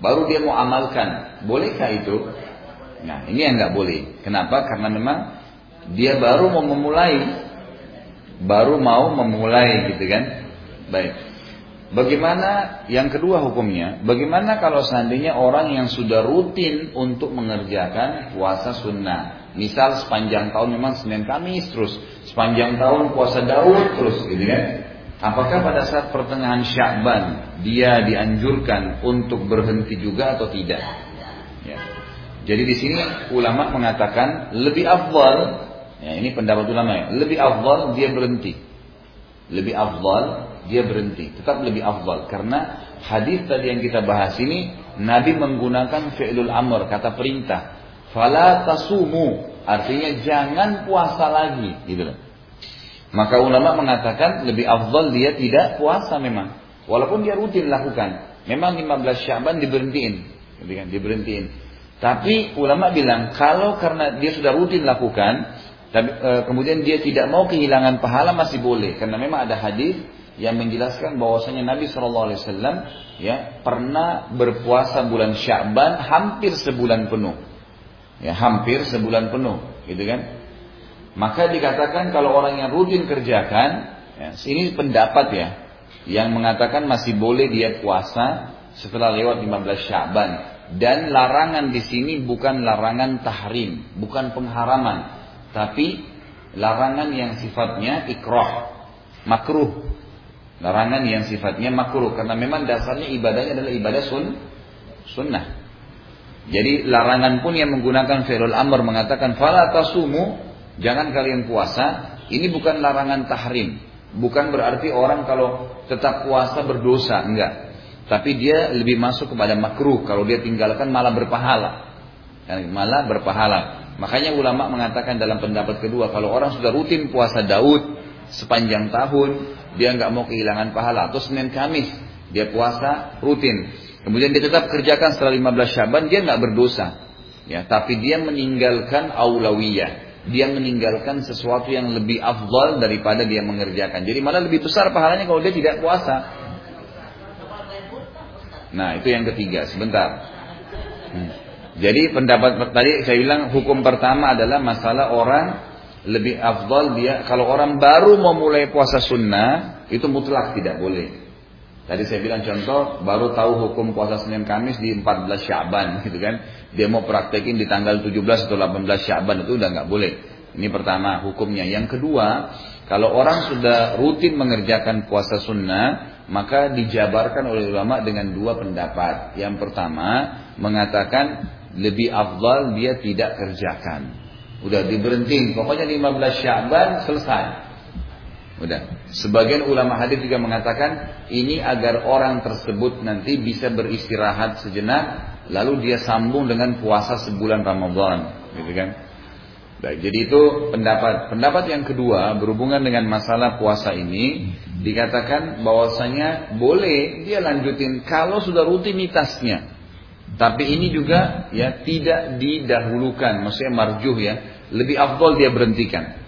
Baru dia mau amalkan. Bolehkah itu? Nah ini yang nggak boleh. Kenapa? Karena memang dia baru mau memulai. Baru mau memulai gitu kan. Baik. Bagaimana yang kedua hukumnya? Bagaimana kalau seandainya orang yang sudah rutin untuk mengerjakan puasa sunnah? Misal sepanjang tahun memang Senin Kamis terus, sepanjang tahun puasa Daud terus gitu kan. Apakah pada saat pertengahan Sya'ban dia dianjurkan untuk berhenti juga atau tidak? Ya. Jadi di sini ulama mengatakan lebih afdal, ya ini pendapat ulama ya, lebih afdal dia berhenti. Lebih afdal dia berhenti, tetap lebih afdal karena hadis tadi yang kita bahas ini Nabi menggunakan fi'lul amr kata perintah. Fala tasumu artinya jangan puasa lagi gitu loh. Maka ulama mengatakan lebih afdal dia tidak puasa memang. Walaupun dia rutin lakukan. Memang 15 Syaban diberhentiin. Diberhentiin. Tapi ulama bilang kalau karena dia sudah rutin lakukan, tapi, e, kemudian dia tidak mau kehilangan pahala masih boleh. Karena memang ada hadis yang menjelaskan bahwasanya Nabi Wasallam ya pernah berpuasa bulan Syaban hampir sebulan penuh, ya hampir sebulan penuh, gitu kan? Maka dikatakan kalau orang yang rutin kerjakan, ya, ini pendapat ya, yang mengatakan masih boleh dia puasa setelah lewat 15 Sya'ban. Dan larangan di sini bukan larangan tahrim, bukan pengharaman, tapi larangan yang sifatnya ikrah, makruh. Larangan yang sifatnya makruh karena memang dasarnya ibadahnya adalah ibadah sun, sunnah. Jadi larangan pun yang menggunakan fi'lul amr mengatakan fala tasumu, jangan kalian puasa, ini bukan larangan tahrim. Bukan berarti orang kalau tetap puasa berdosa, enggak. Tapi dia lebih masuk kepada makruh kalau dia tinggalkan malah berpahala. Malah berpahala. Makanya ulama mengatakan dalam pendapat kedua kalau orang sudah rutin puasa Daud sepanjang tahun, dia nggak mau kehilangan pahala atau Senin Kamis dia puasa rutin Kemudian dia tetap kerjakan setelah 15 Syaban, dia nggak berdosa. Ya, tapi dia meninggalkan aulawiyah. Dia meninggalkan sesuatu yang lebih afdal daripada dia mengerjakan. Jadi malah lebih besar pahalanya kalau dia tidak puasa. Nah, itu yang ketiga. Sebentar. Hmm. Jadi pendapat tadi saya bilang hukum pertama adalah masalah orang lebih afdal dia kalau orang baru mau mulai puasa sunnah itu mutlak tidak boleh. Tadi saya bilang contoh, baru tahu hukum puasa Senin Kamis di 14 Syaban gitu kan. Dia mau praktekin di tanggal 17 atau 18 Syaban itu udah nggak boleh. Ini pertama hukumnya. Yang kedua, kalau orang sudah rutin mengerjakan puasa sunnah, maka dijabarkan oleh ulama dengan dua pendapat. Yang pertama, mengatakan lebih afdal dia tidak kerjakan. Udah diberhentiin, pokoknya 15 Syaban selesai. Udah. Sebagian ulama hadis juga mengatakan ini agar orang tersebut nanti bisa beristirahat sejenak lalu dia sambung dengan puasa sebulan Ramadan, gitu kan? Baik, jadi itu pendapat. Pendapat yang kedua berhubungan dengan masalah puasa ini dikatakan bahwasanya boleh dia lanjutin kalau sudah rutinitasnya. Tapi ini juga ya tidak didahulukan, maksudnya marjuh ya, lebih afdol dia berhentikan.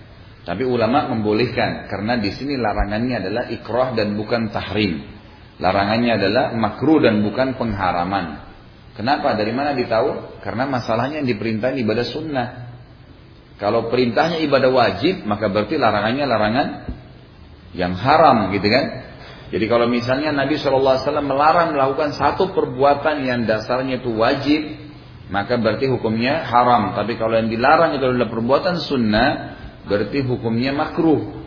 Tapi ulama membolehkan karena di sini larangannya adalah ikrah dan bukan tahrim. Larangannya adalah makruh dan bukan pengharaman. Kenapa? Dari mana ditahu? Karena masalahnya yang diperintah ibadah sunnah. Kalau perintahnya ibadah wajib, maka berarti larangannya larangan yang haram, gitu kan? Jadi kalau misalnya Nabi SAW melarang melakukan satu perbuatan yang dasarnya itu wajib, maka berarti hukumnya haram. Tapi kalau yang dilarang itu adalah perbuatan sunnah, berarti hukumnya makruh.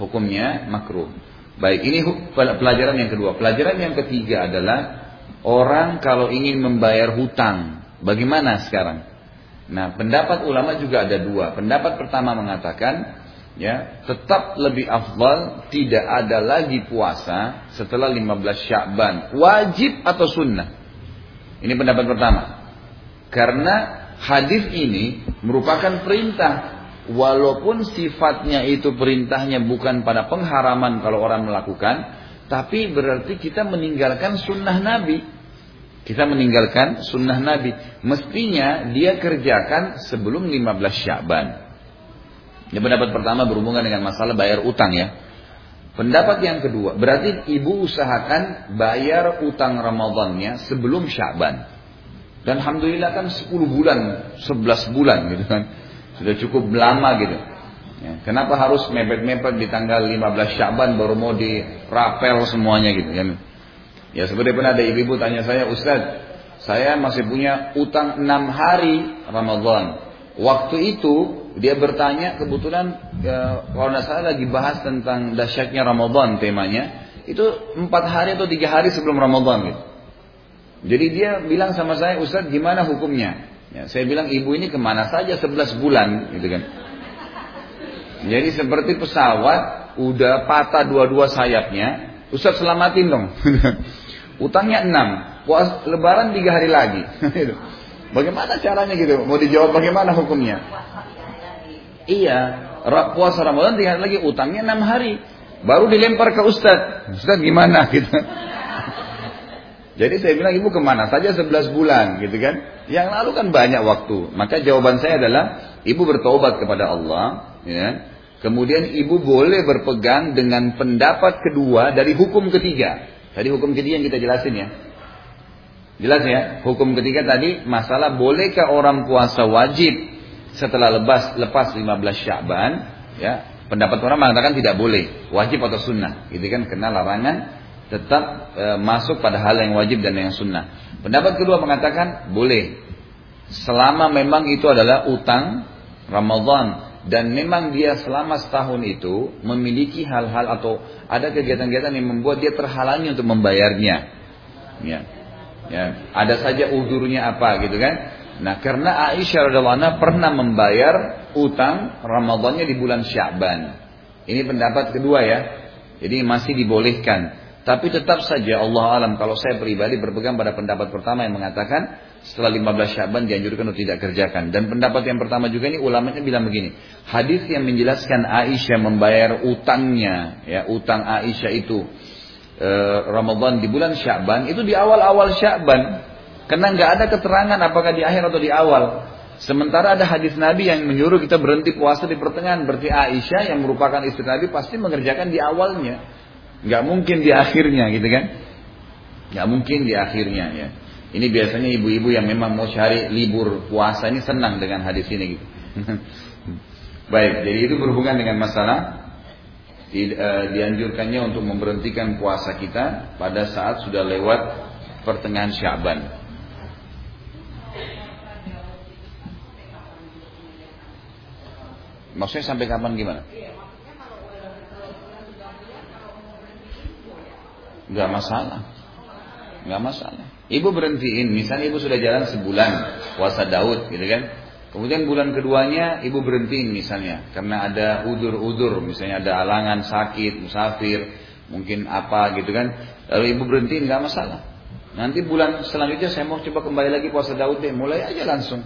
Hukumnya makruh. Baik, ini pelajaran yang kedua. Pelajaran yang ketiga adalah orang kalau ingin membayar hutang, bagaimana sekarang? Nah, pendapat ulama juga ada dua. Pendapat pertama mengatakan, ya, tetap lebih afdal tidak ada lagi puasa setelah 15 Sya'ban, wajib atau sunnah. Ini pendapat pertama. Karena hadis ini merupakan perintah walaupun sifatnya itu perintahnya bukan pada pengharaman kalau orang melakukan, tapi berarti kita meninggalkan sunnah Nabi. Kita meninggalkan sunnah Nabi. Mestinya dia kerjakan sebelum 15 Syaban. Ini pendapat pertama berhubungan dengan masalah bayar utang ya. Pendapat yang kedua, berarti ibu usahakan bayar utang Ramadannya sebelum Syaban. Dan Alhamdulillah kan 10 bulan, 11 bulan gitu kan. Sudah cukup lama gitu. Ya, kenapa harus mepet-mepet di tanggal 15 Syaban baru mau dirapel semuanya gitu kan. Ya seperti pernah ada ibu-ibu tanya saya, Ustaz, saya masih punya utang 6 hari Ramadan. Waktu itu dia bertanya kebetulan ya, kalau tidak salah lagi bahas tentang dahsyatnya Ramadan temanya. Itu empat hari atau tiga hari sebelum Ramadan gitu. Jadi dia bilang sama saya, Ustaz gimana hukumnya? Ya, saya bilang ibu ini ke mana saja 11 bulan, gitu kan. Jadi seperti pesawat, udah patah dua-dua sayapnya, Ustaz selamatin dong. Utangnya 6, puas lebaran 3 hari lagi. bagaimana caranya gitu? Mau dijawab bagaimana hukumnya? Iya, puasa Ramadan 3 hari lagi, utangnya 6 hari. Baru dilempar ke Ustaz. Ustaz gimana gitu. Jadi saya bilang ibu ke mana saja 11 bulan gitu kan. Yang lalu kan banyak waktu. Maka jawaban saya adalah ibu bertobat kepada Allah. Ya. Kemudian ibu boleh berpegang dengan pendapat kedua dari hukum ketiga. Tadi hukum ketiga yang kita jelasin ya. Jelas ya, hukum ketiga tadi masalah bolehkah orang puasa wajib setelah lepas lepas 15 Sya'ban, ya. Pendapat orang mengatakan tidak boleh, wajib atau sunnah, gitu kan, kena larangan tetap e, masuk pada hal yang wajib dan yang sunnah. Pendapat kedua mengatakan boleh selama memang itu adalah utang Ramadan dan memang dia selama setahun itu memiliki hal-hal atau ada kegiatan-kegiatan yang membuat dia terhalangi untuk membayarnya. Ya. Ya, ada saja udurnya apa gitu kan? Nah, karena Aisyah radhiallahu pernah membayar utang Ramadannya di bulan Sya'ban. Ini pendapat kedua ya. Jadi masih dibolehkan. Tapi tetap saja Allah alam kalau saya pribadi berpegang pada pendapat pertama yang mengatakan setelah 15 Syaban dianjurkan untuk tidak kerjakan. Dan pendapat yang pertama juga ini ulamanya bilang begini. Hadis yang menjelaskan Aisyah membayar utangnya, ya utang Aisyah itu e, Ramadan di bulan Syaban itu di awal-awal Syaban. Karena nggak ada keterangan apakah di akhir atau di awal. Sementara ada hadis Nabi yang menyuruh kita berhenti puasa di pertengahan. Berarti Aisyah yang merupakan istri Nabi pasti mengerjakan di awalnya. Nggak mungkin di akhirnya gitu kan. Nggak mungkin di akhirnya ya. Ini biasanya ibu-ibu yang memang mau cari libur puasa ini senang dengan hadis ini gitu. Baik, jadi itu berhubungan dengan masalah di, uh, dianjurkannya untuk memberhentikan puasa kita pada saat sudah lewat pertengahan Syaban. Maksudnya sampai kapan gimana? Gak masalah. Gak masalah. Ibu berhentiin, misalnya ibu sudah jalan sebulan puasa Daud gitu kan. Kemudian bulan keduanya ibu berhentiin misalnya karena ada udur-udur, misalnya ada alangan sakit, musafir, mungkin apa gitu kan. Lalu ibu berhentiin nggak masalah. Nanti bulan selanjutnya saya mau coba kembali lagi puasa Daud deh, mulai aja langsung.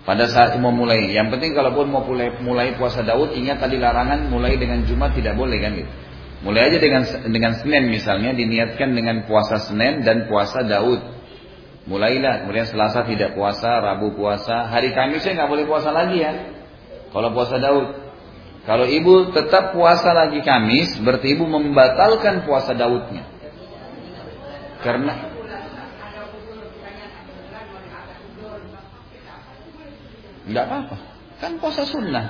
Pada saat mau mulai, yang penting kalaupun mau mulai, mulai puasa Daud, ingat tadi larangan mulai dengan Jumat tidak boleh kan gitu. Mulai aja dengan dengan Senin misalnya diniatkan dengan puasa Senin dan puasa Daud. Mulailah, kemudian Selasa tidak puasa, Rabu puasa, hari Kamis saya nggak boleh puasa lagi ya. Kalau puasa Daud. Kalau ibu tetap puasa lagi Kamis, berarti ibu membatalkan puasa Daudnya. Karena nggak apa-apa, kan puasa sunnah.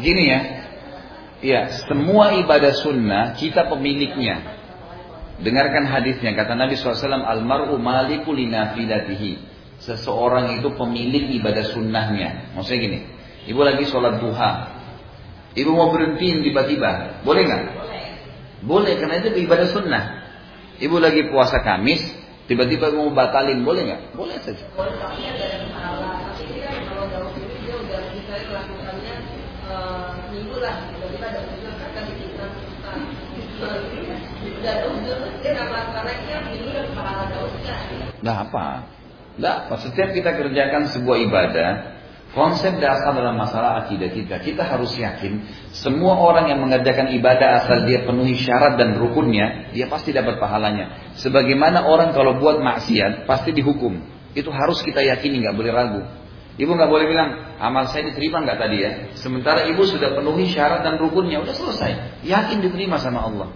Gini ya, Ya, semua ibadah sunnah kita pemiliknya. Dengarkan hadisnya kata Nabi SAW almaru maliku linafilatihi. Seseorang itu pemilik ibadah sunnahnya. Maksudnya gini, ibu lagi sholat duha, ibu mau berhentiin tiba-tiba, boleh nggak? Boleh, karena itu ibadah sunnah. Ibu lagi puasa Kamis, tiba-tiba mau batalin, boleh nggak? Boleh saja. Boleh, Nah apa? Nah? Setiap kita kerjakan sebuah ibadah, konsep dasar dalam masalah akidah kita, kita harus yakin semua orang yang mengerjakan ibadah asal dia penuhi syarat dan rukunnya, dia pasti dapat pahalanya. Sebagaimana orang kalau buat maksiat pasti dihukum. Itu harus kita yakini, nggak boleh ragu. Ibu nggak boleh bilang amal saya diterima nggak tadi ya. Sementara ibu sudah penuhi syarat dan rukunnya, udah selesai. Yakin diterima sama Allah.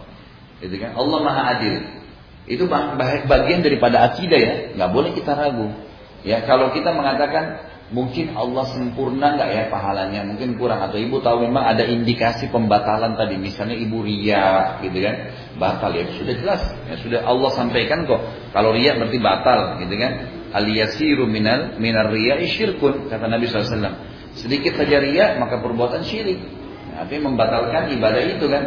Gitu kan? Allah Maha Adil. Itu bagian daripada akidah ya, nggak boleh kita ragu. Ya kalau kita mengatakan mungkin Allah sempurna nggak ya pahalanya, mungkin kurang atau ibu tahu memang ada indikasi pembatalan tadi, misalnya ibu ria, gitu kan, batal ya sudah jelas, ya sudah Allah sampaikan kok. Kalau ria berarti batal, gitu kan. Aliyasiru minal minar ria isyirkun kata Nabi SAW. Sedikit saja ria maka perbuatan syirik. Artinya membatalkan ibadah itu kan.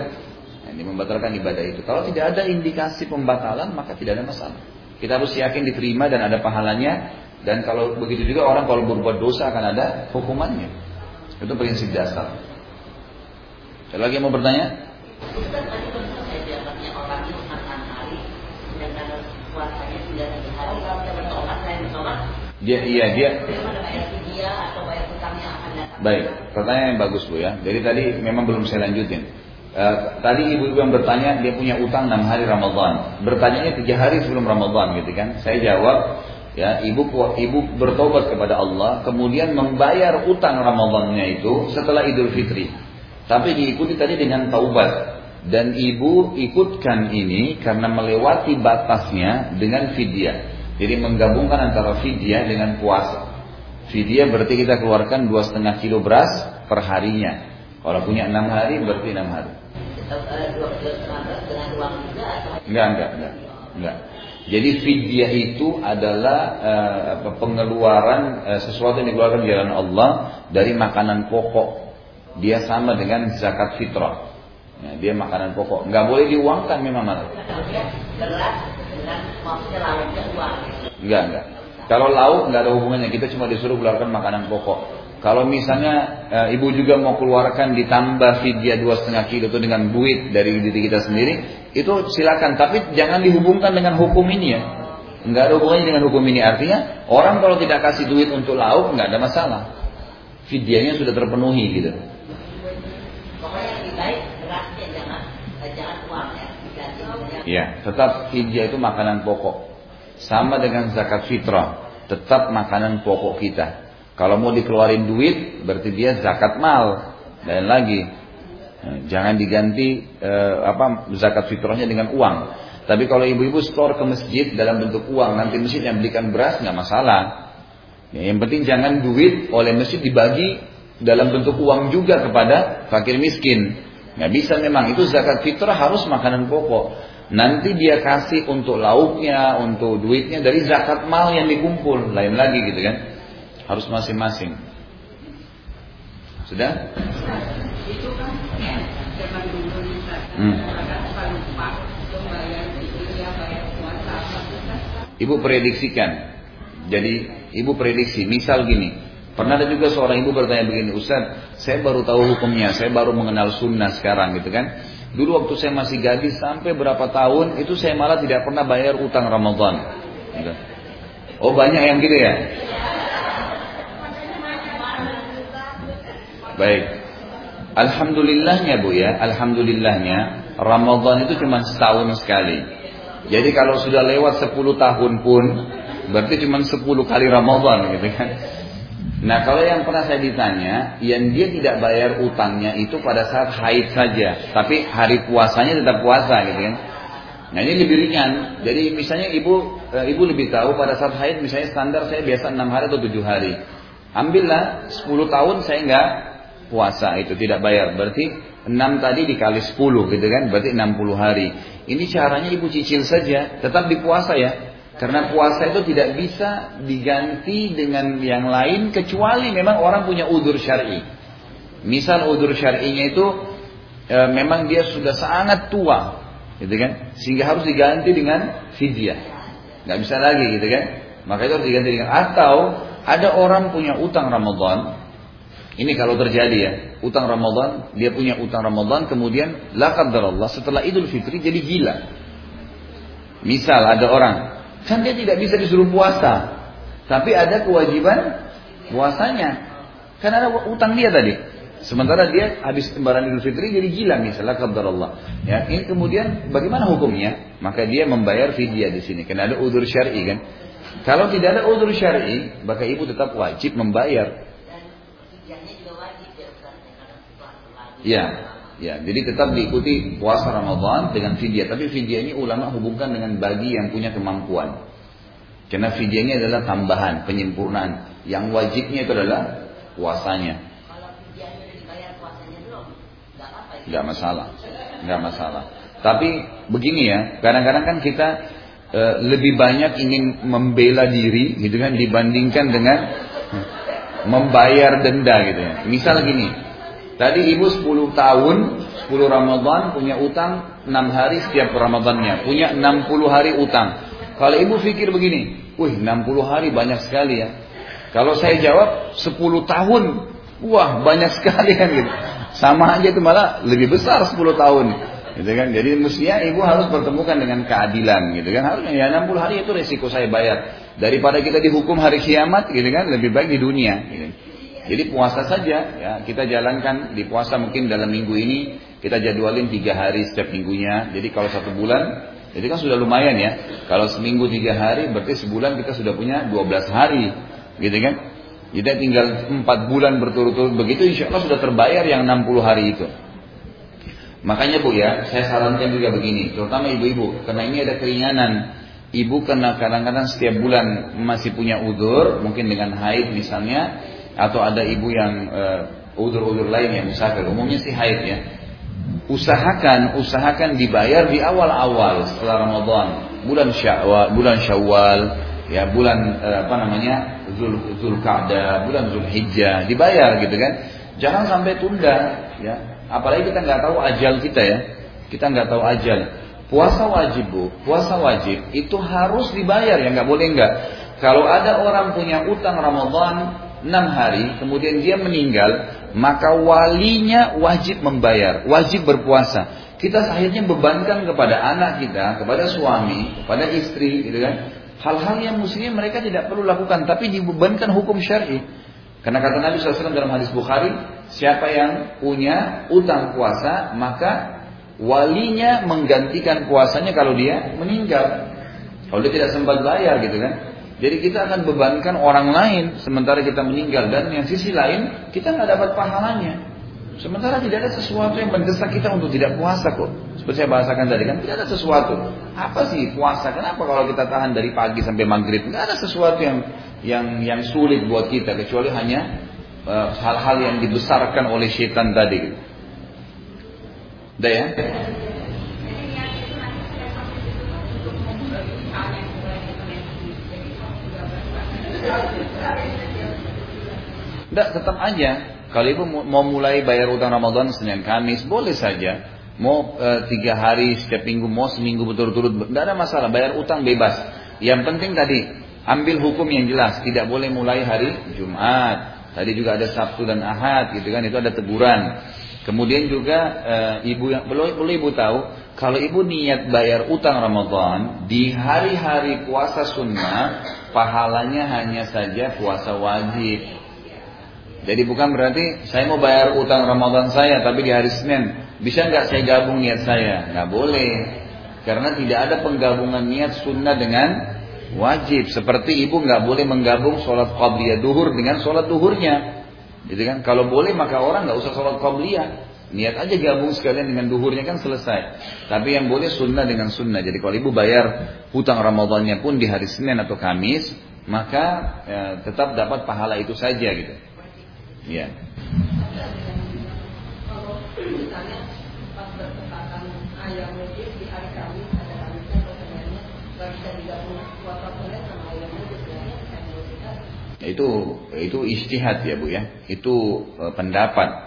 Ini membatalkan ibadah itu. Kalau tidak ada indikasi pembatalan maka tidak ada masalah. Kita harus yakin diterima dan ada pahalanya. Dan kalau begitu juga orang kalau berbuat dosa akan ada hukumannya. Itu prinsip dasar. Ada lagi yang mau bertanya? Dia iya dia. Baik, pertanyaan yang bagus bu ya. Jadi tadi memang belum saya lanjutin. Eh, tadi ibu-ibu yang bertanya dia punya utang enam hari Ramadan. Bertanyanya tiga hari sebelum Ramadan gitu kan. Saya jawab ya ibu ibu bertobat kepada Allah kemudian membayar utang Ramadannya itu setelah Idul Fitri. Tapi diikuti tadi dengan taubat dan ibu ikutkan ini karena melewati batasnya dengan fidyah. Jadi menggabungkan antara fidyah dengan puasa. Fidyah berarti kita keluarkan dua setengah kilo beras per harinya. Kalau punya enam hari berarti enam hari. Enggak, enggak, enggak. Enggak. Jadi fidyah itu adalah uh, pengeluaran uh, sesuatu yang dikeluarkan di jalan Allah dari makanan pokok. Dia sama dengan zakat fitrah. Ya, dia makanan pokok. Enggak boleh diuangkan memang malah. Enggak, enggak. Kalau lauk enggak ada hubungannya. Kita cuma disuruh keluarkan makanan pokok. Kalau misalnya e, ibu juga mau keluarkan ditambah fidyah dua setengah kilo itu dengan duit dari diri kita sendiri, itu silakan. Tapi jangan dihubungkan dengan hukum ini ya. Enggak ada hubungannya dengan hukum ini. Artinya orang kalau tidak kasih duit untuk lauk nggak ada masalah. Fidyahnya sudah terpenuhi gitu. Ya, tetap fidyah itu makanan pokok. Sama dengan zakat fitrah, tetap makanan pokok kita. Kalau mau dikeluarin duit, berarti dia zakat mal. Dan lagi, eh, jangan diganti eh, apa zakat fitrahnya dengan uang. Tapi kalau ibu-ibu store ke masjid dalam bentuk uang, nanti masjid yang belikan beras nggak masalah. Ya, yang penting jangan duit oleh masjid dibagi dalam bentuk uang juga kepada fakir miskin. Nggak bisa memang itu zakat fitrah harus makanan pokok. Nanti dia kasih untuk lauknya, untuk duitnya dari zakat mal yang dikumpul, lain lagi gitu kan. Harus masing-masing. Sudah? Itu kan zaman dulu hmm. Ibu prediksikan. Jadi ibu prediksi, misal gini, pernah ada juga seorang ibu bertanya begini, Ustaz, saya baru tahu hukumnya, saya baru mengenal sunnah sekarang gitu kan. Dulu waktu saya masih gadis sampai berapa tahun itu saya malah tidak pernah bayar utang Ramadan. Oh banyak yang gitu ya? Baik. Alhamdulillahnya Bu ya, alhamdulillahnya Ramadan itu cuma setahun sekali. Jadi kalau sudah lewat 10 tahun pun berarti cuma 10 kali Ramadan gitu kan. Nah kalau yang pernah saya ditanya, yang dia tidak bayar utangnya itu pada saat haid saja, tapi hari puasanya tetap puasa gitu kan. Nah ini lebih ringan. Jadi misalnya ibu e, ibu lebih tahu pada saat haid misalnya standar saya biasa 6 hari atau 7 hari. Ambillah 10 tahun saya enggak puasa itu tidak bayar. Berarti 6 tadi dikali 10 gitu kan, berarti 60 hari. Ini caranya ibu cicil saja, tetap dipuasa ya. Karena puasa itu tidak bisa diganti dengan yang lain kecuali memang orang punya udur syar'i. Misal udur syar'inya itu e, memang dia sudah sangat tua, gitu kan? Sehingga harus diganti dengan fidyah. Nggak bisa lagi gitu kan? Maka itu harus diganti dengan atau ada orang punya utang Ramadan, ini kalau terjadi ya, utang Ramadan, dia punya utang Ramadan, kemudian la Allah setelah Idul Fitri jadi gila. Misal ada orang, kan dia tidak bisa disuruh puasa, tapi ada kewajiban puasanya. Karena ada utang dia tadi. Sementara dia habis lembaran Idul Fitri jadi gila misalnya kabar Allah. Ya, ini kemudian bagaimana hukumnya? Maka dia membayar fidyah di sini karena ada udur syar'i kan. Kalau tidak ada udur syar'i, maka ibu tetap wajib membayar Ya, ya. Jadi tetap diikuti puasa Ramadan dengan fidyah. Tapi fidyah ini ulama hubungkan dengan bagi yang punya kemampuan. Karena fidyah ini adalah tambahan, penyempurnaan. Yang wajibnya itu adalah puasanya. Gak masalah, gak masalah. Tapi begini ya, kadang-kadang kan kita e, lebih banyak ingin membela diri, gitu kan, dibandingkan dengan membayar denda gitu ya. Misal gini, Tadi ibu 10 tahun, 10 Ramadan punya utang 6 hari setiap Ramadannya. Punya 60 hari utang. Kalau ibu pikir begini, wih 60 hari banyak sekali ya. Kalau saya jawab 10 tahun, wah banyak sekali kan gitu. Sama aja itu malah lebih besar 10 tahun. Gitu kan? Jadi mestinya ibu harus pertemukan dengan keadilan gitu kan. Harusnya ya 60 hari itu resiko saya bayar. Daripada kita dihukum hari kiamat gitu kan, lebih baik di dunia gitu. Jadi puasa saja ya kita jalankan di puasa mungkin dalam minggu ini kita jadwalin tiga hari setiap minggunya. Jadi kalau satu bulan jadi kan sudah lumayan ya. Kalau seminggu tiga hari berarti sebulan kita sudah punya 12 hari gitu kan. Kita tinggal empat bulan berturut-turut begitu insya Allah sudah terbayar yang 60 hari itu. Makanya Bu ya, saya sarankan juga begini, terutama ibu-ibu, karena ini ada keringanan. Ibu kena kadang-kadang setiap bulan masih punya udur, mungkin dengan haid misalnya, atau ada ibu yang uh, udur-udur lain yang musafir, umumnya sih haid ya. usahakan usahakan dibayar di awal-awal setelah Ramadan, bulan Syawal, bulan Syawal, ya bulan eh, apa namanya Zul bulan Zulhijjah dibayar gitu kan. Jangan sampai tunda ya. Apalagi kita nggak tahu ajal kita ya. Kita nggak tahu ajal. Puasa wajib bu, puasa wajib itu harus dibayar ya nggak boleh nggak. Kalau ada orang punya utang Ramadan enam hari, kemudian dia meninggal, maka walinya wajib membayar, wajib berpuasa. Kita akhirnya bebankan kepada anak kita, kepada suami, kepada istri, gitu kan. Hal-hal yang muslim mereka tidak perlu lakukan, tapi dibebankan hukum syar'i. Karena kata Nabi SAW dalam hadis Bukhari, siapa yang punya utang puasa, maka walinya menggantikan puasanya kalau dia meninggal. Kalau dia tidak sempat bayar gitu kan. Jadi kita akan bebankan orang lain sementara kita meninggal dan yang sisi lain kita nggak dapat pahalanya. Sementara tidak ada sesuatu yang mendesak kita untuk tidak puasa kok. Seperti saya bahasakan tadi kan, tidak ada sesuatu. Apa sih puasa? Kenapa kalau kita tahan dari pagi sampai maghrib? Tidak ada sesuatu yang yang yang sulit buat kita kecuali hanya eh, hal-hal uh, yang dibesarkan oleh syaitan tadi. Udah ya? Tidak, tetap aja. Kalau ibu mau mulai bayar utang Ramadan Senin Kamis, boleh saja. Mau e, tiga hari setiap minggu, mau seminggu betul-betul, tidak ada masalah. Bayar utang bebas. Yang penting tadi, ambil hukum yang jelas. Tidak boleh mulai hari Jumat. Tadi juga ada Sabtu dan Ahad, gitu kan? Itu ada teguran. Kemudian juga e, ibu yang belum boleh ibu tahu, kalau ibu niat bayar utang Ramadan di hari-hari puasa sunnah, pahalanya hanya saja puasa wajib. Jadi bukan berarti saya mau bayar utang Ramadan saya tapi di hari Senin. Bisa nggak saya gabung niat saya? Nggak boleh. Karena tidak ada penggabungan niat sunnah dengan wajib. Seperti ibu nggak boleh menggabung sholat qabliyah duhur dengan sholat duhurnya. Gitu kan? Kalau boleh maka orang nggak usah sholat qabliyah. Niat aja gabung sekalian dengan duhurnya kan selesai. Tapi yang boleh sunnah dengan sunnah. Jadi kalau ibu bayar hutang Ramadannya pun di hari Senin atau Kamis, maka ya, tetap dapat pahala itu saja gitu. Iya. itu itu istihad ya bu ya itu e, pendapat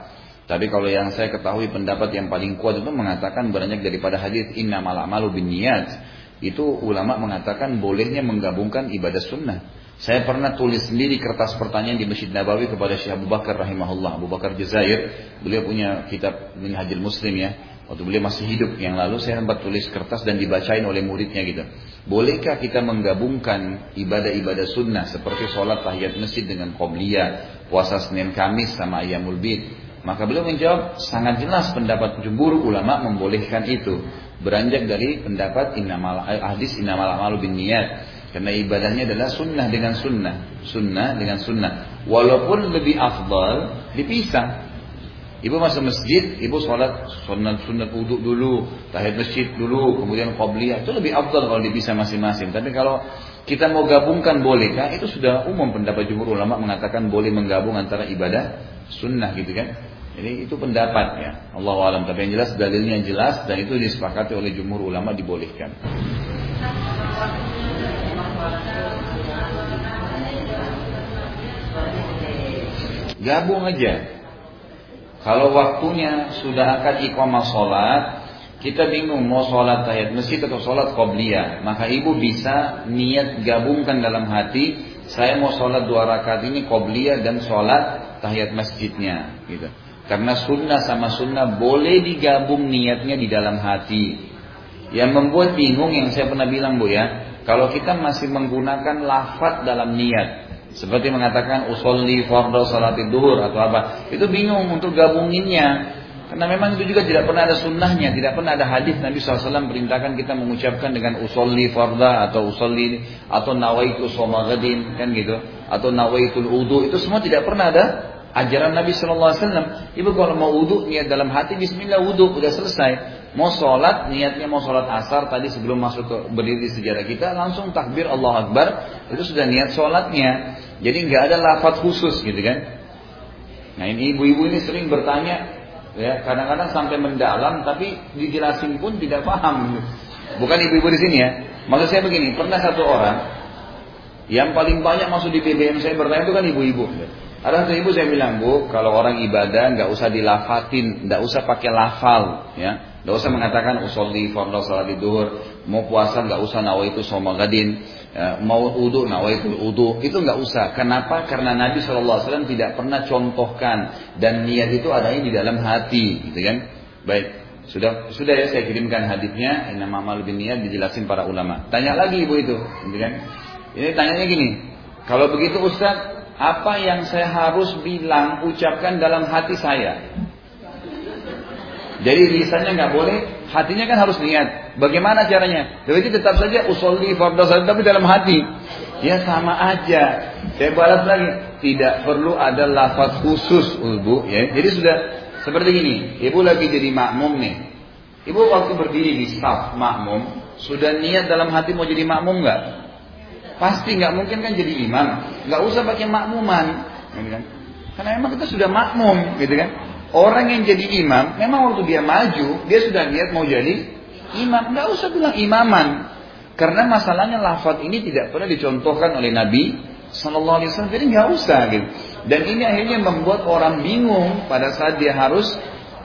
tapi kalau yang saya ketahui pendapat yang paling kuat itu mengatakan banyak daripada hadis inna malu bin niat itu ulama mengatakan bolehnya menggabungkan ibadah sunnah saya pernah tulis sendiri kertas pertanyaan di Masjid Nabawi kepada Syekh Abu Bakar rahimahullah. Abu Bakar Jazair, beliau punya kitab Minhajul Muslim ya. Waktu beliau masih hidup yang lalu saya sempat tulis kertas dan dibacain oleh muridnya gitu. Bolehkah kita menggabungkan ibadah-ibadah sunnah seperti sholat tahiyat masjid dengan qobliyah, puasa Senin Kamis sama Ayyamul Bid? Maka beliau menjawab sangat jelas pendapat jumhur ulama membolehkan itu. Beranjak dari pendapat innamal hadis innamal amalu bin niat karena ibadahnya adalah sunnah dengan sunnah. Sunnah dengan sunnah. Walaupun lebih afdal, dipisah. Ibu masuk masjid, ibu sholat sunat sunat wudhu dulu, tahiyat masjid dulu, kemudian qabliyah itu lebih afdal kalau dipisah masing-masing. Tapi kalau kita mau gabungkan bolehkah? Itu sudah umum pendapat jumhur ulama mengatakan boleh menggabung antara ibadah sunnah gitu kan. Jadi itu pendapat ya. Allah alam. Tapi yang jelas dalilnya jelas dan itu disepakati oleh jumhur ulama dibolehkan. Gabung aja. Kalau waktunya sudah akan iqamah sholat, kita bingung mau sholat tahiyat masjid atau sholat qobliyah. Maka ibu bisa niat gabungkan dalam hati, saya mau sholat dua rakaat ini qobliyah dan sholat tahiyat masjidnya. Gitu. Karena sunnah sama sunnah boleh digabung niatnya di dalam hati. Yang membuat bingung yang saya pernah bilang bu ya, kalau kita masih menggunakan lafaz dalam niat, seperti mengatakan usolli fardhu salati duhur atau apa, itu bingung untuk gabunginnya. Karena memang itu juga tidak pernah ada sunnahnya, tidak pernah ada hadis Nabi SAW perintahkan kita mengucapkan dengan usolli farda atau usolli atau nawaitu somagadin kan gitu, atau nawaitul udu itu semua tidak pernah ada ajaran Nabi SAW. Ibu kalau mau wudhu niat dalam hati Bismillah wudhu udah selesai. Mau sholat, niatnya mau sholat asar tadi sebelum masuk ke berdiri sejarah kita langsung takbir Allah Akbar itu sudah niat sholatnya. Jadi nggak ada lafaz khusus gitu kan. Nah ini ibu-ibu ini sering bertanya ya kadang-kadang sampai mendalam tapi dijelasin pun tidak paham. Bukan ibu-ibu di sini ya. Maksud saya begini, pernah satu orang yang paling banyak masuk di BBM saya bertanya itu kan ibu-ibu. Ada satu ibu saya bilang bu, kalau orang ibadah nggak usah dilafatin, nggak usah pakai lafal, ya, nggak usah mengatakan usolli fardhu salat duhur, mau puasa nggak usah nawaitu somagadin, ya, mau udu nawaitu udu, itu nggak usah. Kenapa? Karena Nabi saw tidak pernah contohkan dan niat itu adanya di dalam hati, gitu kan? Baik, sudah sudah ya saya kirimkan hadisnya, nama amal bin niat dijelasin para ulama. Tanya lagi ibu itu, gitu kan? Ini tanyanya gini, kalau begitu Ustaz, apa yang saya harus bilang, ucapkan dalam hati saya. Jadi lisannya nggak boleh, hatinya kan harus niat. Bagaimana caranya? Jadi tetap saja usolli fardhu tapi dalam hati. Ya sama aja. Saya balas lagi, tidak perlu ada lafaz khusus, Ibu, ya. Jadi sudah seperti gini, Ibu lagi jadi makmum nih. Ibu waktu berdiri di staf makmum, sudah niat dalam hati mau jadi makmum nggak? Pasti nggak mungkin kan jadi imam. Nggak usah pakai makmuman. Gitu kan? Karena memang kita sudah makmum, gitu kan? Orang yang jadi imam, memang waktu dia maju, dia sudah niat mau jadi imam. Nggak usah bilang imaman. Karena masalahnya lafaz ini tidak pernah dicontohkan oleh Nabi Sallallahu Alaihi Wasallam. Jadi nggak usah gitu. Dan ini akhirnya membuat orang bingung pada saat dia harus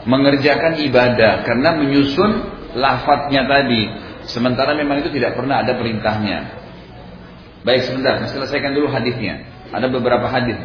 mengerjakan ibadah karena menyusun lafadznya tadi. Sementara memang itu tidak pernah ada perintahnya. Baik sebentar, selesaikan dulu hadisnya. Ada beberapa hadis.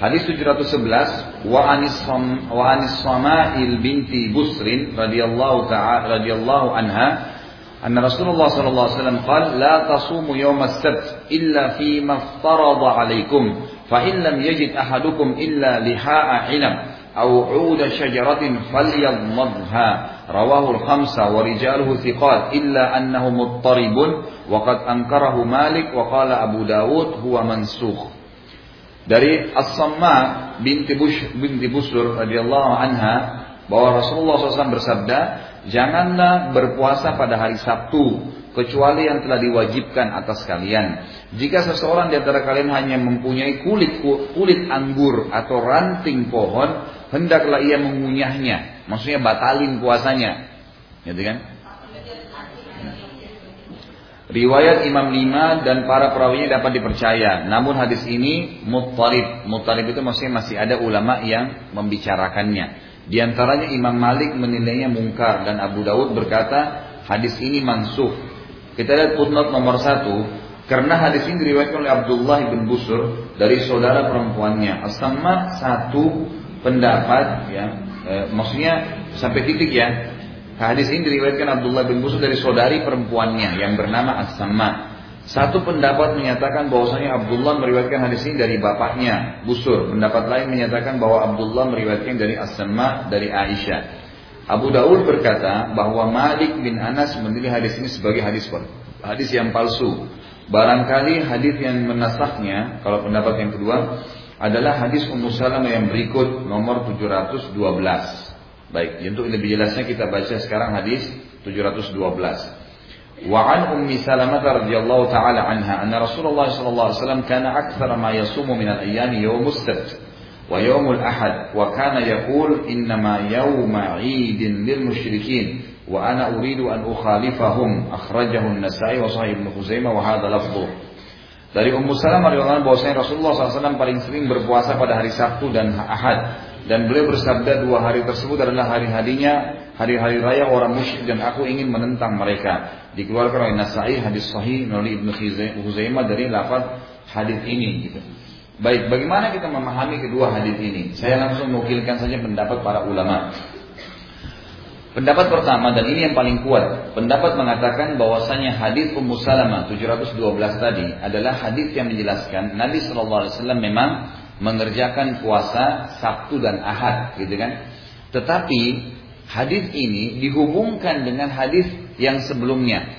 Hadis 711 wa anis Sama'il binti Busrin radhiyallahu ta'ala radhiyallahu anha anna Rasulullah sallallahu alaihi wasallam qala la tasumu yawm as-sabt illa fi ma iftarada 'alaykum fa in lam yajid ahadukum illa liha'a 'inab shajaratin falyadmadha rawahu al-khamsa wa rijaluhu thiqat illa annahu muttaribun Waqad angkarahu Malik wa qala Abu Dawud huwa mansukh. Dari As-Samma binti Bush binti Busur radhiyallahu anha bahwa Rasulullah SAW bersabda, janganlah berpuasa pada hari Sabtu kecuali yang telah diwajibkan atas kalian. Jika seseorang di antara kalian hanya mempunyai kulit kulit anggur atau ranting pohon, hendaklah ia mengunyahnya. Maksudnya batalin puasanya. Gitu kan? Riwayat Imam Lima dan para perawinya dapat dipercaya. Namun hadis ini muttarib. Muttarib itu maksudnya masih ada ulama yang membicarakannya. Di antaranya Imam Malik menilainya mungkar dan Abu Dawud berkata hadis ini mansuh. Kita lihat footnote nomor satu. Karena hadis ini diriwayatkan oleh Abdullah bin Busur dari saudara perempuannya. Sama satu pendapat ya, e, maksudnya sampai titik ya Hadis ini diriwayatkan Abdullah bin Busur dari saudari perempuannya yang bernama As-Samma. Satu pendapat menyatakan bahwasanya Abdullah meriwayatkan hadis ini dari bapaknya Busur. Pendapat lain menyatakan bahwa Abdullah meriwayatkan dari As-Samma dari Aisyah. Abu Daud berkata bahwa Malik bin Anas menilai hadis ini sebagai hadis hadis yang palsu. Barangkali hadis yang menasahnya, kalau pendapat yang kedua, adalah hadis Ummu Salamah yang berikut nomor 712. Baik, untuk lebih jelasnya kita baca sekarang hadis 712. Wa an Ummi Salamah radhiyallahu taala anha anna Rasulullah sallallahu alaihi wasallam kana aktsara ma yasumu min al-ayyami yawm as-sabt wa yawm al-ahad wa kana yaqul innama yawma 'idin lil musyrikin wa ana uridu an ukhalifahum akhrajahu an-Nasa'i wa Sahih Ibnu Khuzaimah wa hadha lafdhu dari Ummu Salamah anha bahwasanya Rasulullah SAW paling sering berpuasa pada hari Sabtu dan Ahad dan beliau bersabda dua hari tersebut adalah hari-harinya hari-hari raya orang musyrik dan aku ingin menentang mereka. Dikeluarkan oleh Nasai hadis sahih melalui Ibnu Huzaimah dari lafaz hadis ini gitu. Baik, bagaimana kita memahami kedua hadis ini? Saya langsung mewakilkan saja pendapat para ulama. Pendapat pertama dan ini yang paling kuat, pendapat mengatakan bahwasanya hadis Ummu Salamah 712 tadi adalah hadis yang menjelaskan Nabi Shallallahu alaihi wasallam memang mengerjakan puasa Sabtu dan Ahad gitu kan. Tetapi hadis ini dihubungkan dengan hadis yang sebelumnya.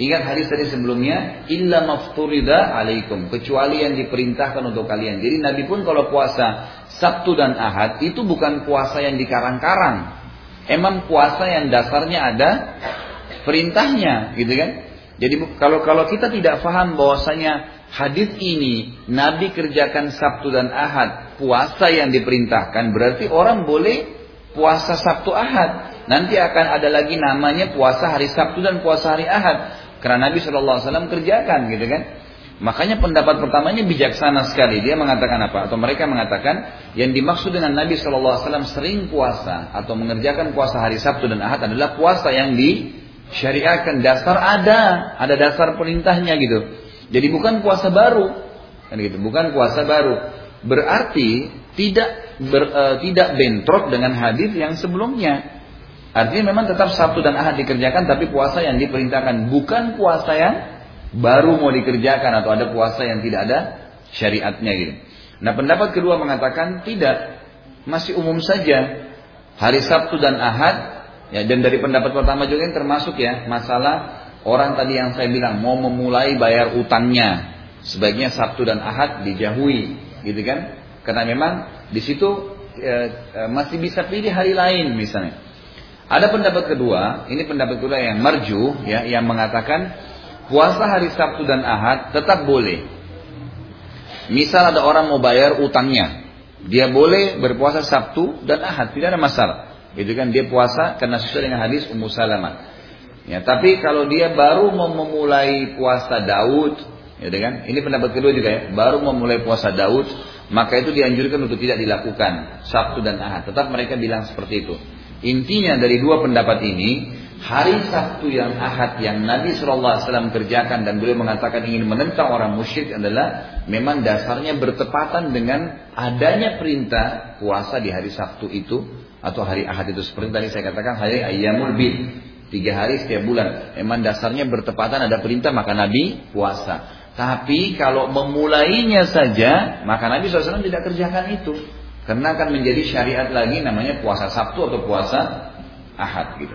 Ingat hadis tadi sebelumnya, illa mafturida alaikum, kecuali yang diperintahkan untuk kalian. Jadi Nabi pun kalau puasa Sabtu dan Ahad itu bukan puasa yang dikarang-karang. Emang puasa yang dasarnya ada perintahnya, gitu kan? Jadi kalau kalau kita tidak paham bahwasanya hadis ini Nabi kerjakan Sabtu dan Ahad, puasa yang diperintahkan berarti orang boleh puasa Sabtu Ahad. Nanti akan ada lagi namanya puasa hari Sabtu dan puasa hari Ahad. Karena Nabi SAW kerjakan gitu kan. Makanya pendapat pertamanya bijaksana sekali. Dia mengatakan apa? Atau mereka mengatakan yang dimaksud dengan Nabi SAW sering puasa atau mengerjakan puasa hari Sabtu dan Ahad adalah puasa yang disyariatkan. Dasar ada, ada dasar perintahnya gitu. Jadi bukan puasa baru, kan gitu. Bukan puasa baru. Berarti tidak ber, uh, tidak bentrok dengan hadis yang sebelumnya. Artinya memang tetap Sabtu dan Ahad dikerjakan, tapi puasa yang diperintahkan bukan puasa yang baru mau dikerjakan atau ada puasa yang tidak ada syariatnya gitu. Nah pendapat kedua mengatakan tidak, masih umum saja. Hari Sabtu dan Ahad ya dan dari pendapat pertama juga yang termasuk ya masalah orang tadi yang saya bilang mau memulai bayar utangnya. Sebaiknya Sabtu dan Ahad dijauhi gitu kan? Karena memang di situ e, e, masih bisa pilih hari lain misalnya. Ada pendapat kedua ini pendapat kedua yang marju ya yang mengatakan puasa hari Sabtu dan Ahad tetap boleh. Misal ada orang mau bayar utangnya, dia boleh berpuasa Sabtu dan Ahad, tidak ada masalah. Itu kan dia puasa karena sesuai dengan hadis Ummu Salamah. Ya, tapi kalau dia baru mau memulai puasa Daud, ya kan? Ini pendapat kedua juga ya, baru memulai puasa Daud, maka itu dianjurkan untuk tidak dilakukan Sabtu dan Ahad. Tetap mereka bilang seperti itu. Intinya dari dua pendapat ini, hari Sabtu yang ahad yang Nabi SAW kerjakan dan beliau mengatakan ingin menentang orang musyrik adalah memang dasarnya bertepatan dengan adanya perintah puasa di hari Sabtu itu atau hari ahad itu. Seperti tadi saya katakan hari Ayyamul Bid. Tiga hari setiap bulan. Memang dasarnya bertepatan ada perintah maka Nabi puasa. Tapi kalau memulainya saja maka Nabi SAW tidak kerjakan itu. Karena akan menjadi syariat lagi namanya puasa Sabtu atau puasa ahad gitu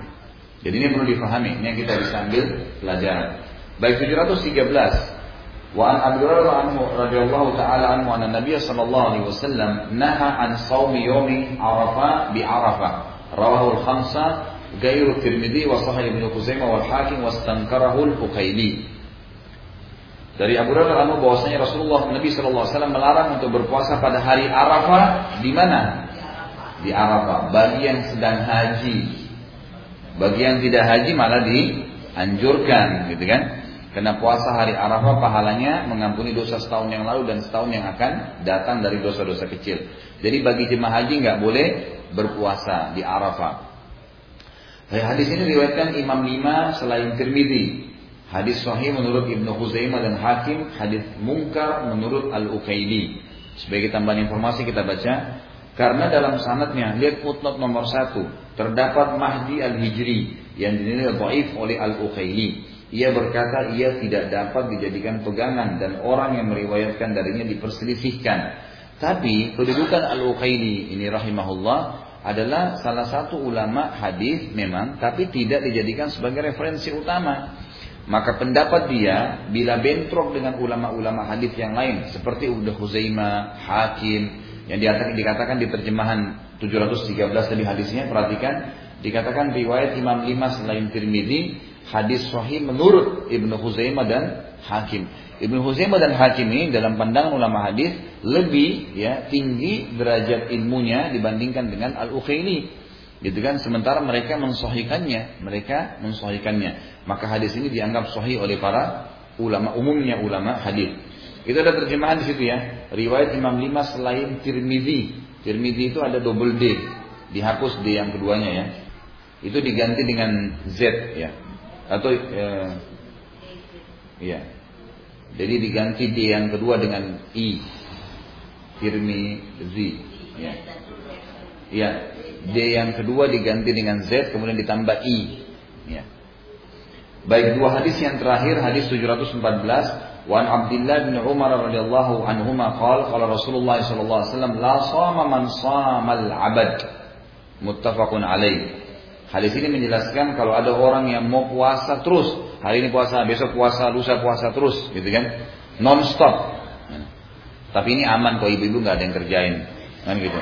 jadi ini perlu difahami, ini yang kita bisa ambil pelajaran. Baik 713. Wa an Hurairah anhu radhiyallahu taala anhu anna Nabiy sallallahu alaihi wasallam naha an shaumi yaumi Arafah bi Arafah. Rawahu al-khamsa ghairu Tirmidzi wa sahih Ibnu Khuzaimah wal Hakim wastankarahu al-Uqaili. Dari Abu Hurairah anhu bahwasanya Rasulullah Nabi sallallahu alaihi wasallam melarang untuk berpuasa pada hari Arafah di mana? Di Arafah. Bagi yang sedang haji bagi yang tidak haji malah dianjurkan, gitu kan? Karena puasa hari Arafah pahalanya mengampuni dosa setahun yang lalu dan setahun yang akan datang dari dosa-dosa kecil. Jadi bagi jemaah haji nggak boleh berpuasa di Arafah. Hadis ini diriwayatkan Imam lima selain Tirmidzi. Hadis sahih menurut Ibnu Khuzaimah dan Hakim, hadis mungkar menurut Al-Uqaili. Sebagai tambahan informasi kita baca, karena dalam sanatnya lihat footnote nomor satu terdapat Mahdi al-Hijri yang dinilai dhaif oleh al-Ukhaili. Ia berkata ia tidak dapat dijadikan pegangan dan orang yang meriwayatkan darinya diperselisihkan. Tapi kedudukan al-Ukhaili ini rahimahullah adalah salah satu ulama hadis memang tapi tidak dijadikan sebagai referensi utama. Maka pendapat dia bila bentrok dengan ulama-ulama hadis yang lain seperti Udah Huzaimah, Hakim yang dikatakan di terjemahan 713 tadi hadisnya perhatikan dikatakan riwayat Imam lima selain Tirmidzi hadis sahih menurut Ibnu Huzaimah dan Hakim. Ibnu Huzaimah dan Hakim ini dalam pandangan ulama hadis lebih ya tinggi derajat ilmunya dibandingkan dengan Al-Ukhaili. Gitu kan sementara mereka mensahihkannya, mereka mensahihkannya. Maka hadis ini dianggap sahih oleh para ulama umumnya ulama hadis. Itu ada terjemahan di situ ya. Riwayat Imam lima selain Tirmidzi Tirmidzi itu ada double D, dihapus D yang keduanya ya. Itu diganti dengan Z ya. Atau eh, ya. Jadi diganti D yang kedua dengan I. Tirmidzi ya. Ya. D yang kedua diganti dengan Z kemudian ditambah I. Baik dua hadis yang terakhir hadis 714 Wan Abdullah bin Umar radhiyallahu anhu maqal qala Rasulullah sallallahu alaihi wasallam la shama man shamal abad muttafaqun alaih. Hadis ini menjelaskan kalau ada orang yang mau puasa terus, hari ini puasa, besok puasa, lusa puasa terus, gitu kan? Non stop. Tapi ini aman kok ibu-ibu nggak ada yang kerjain, kan gitu.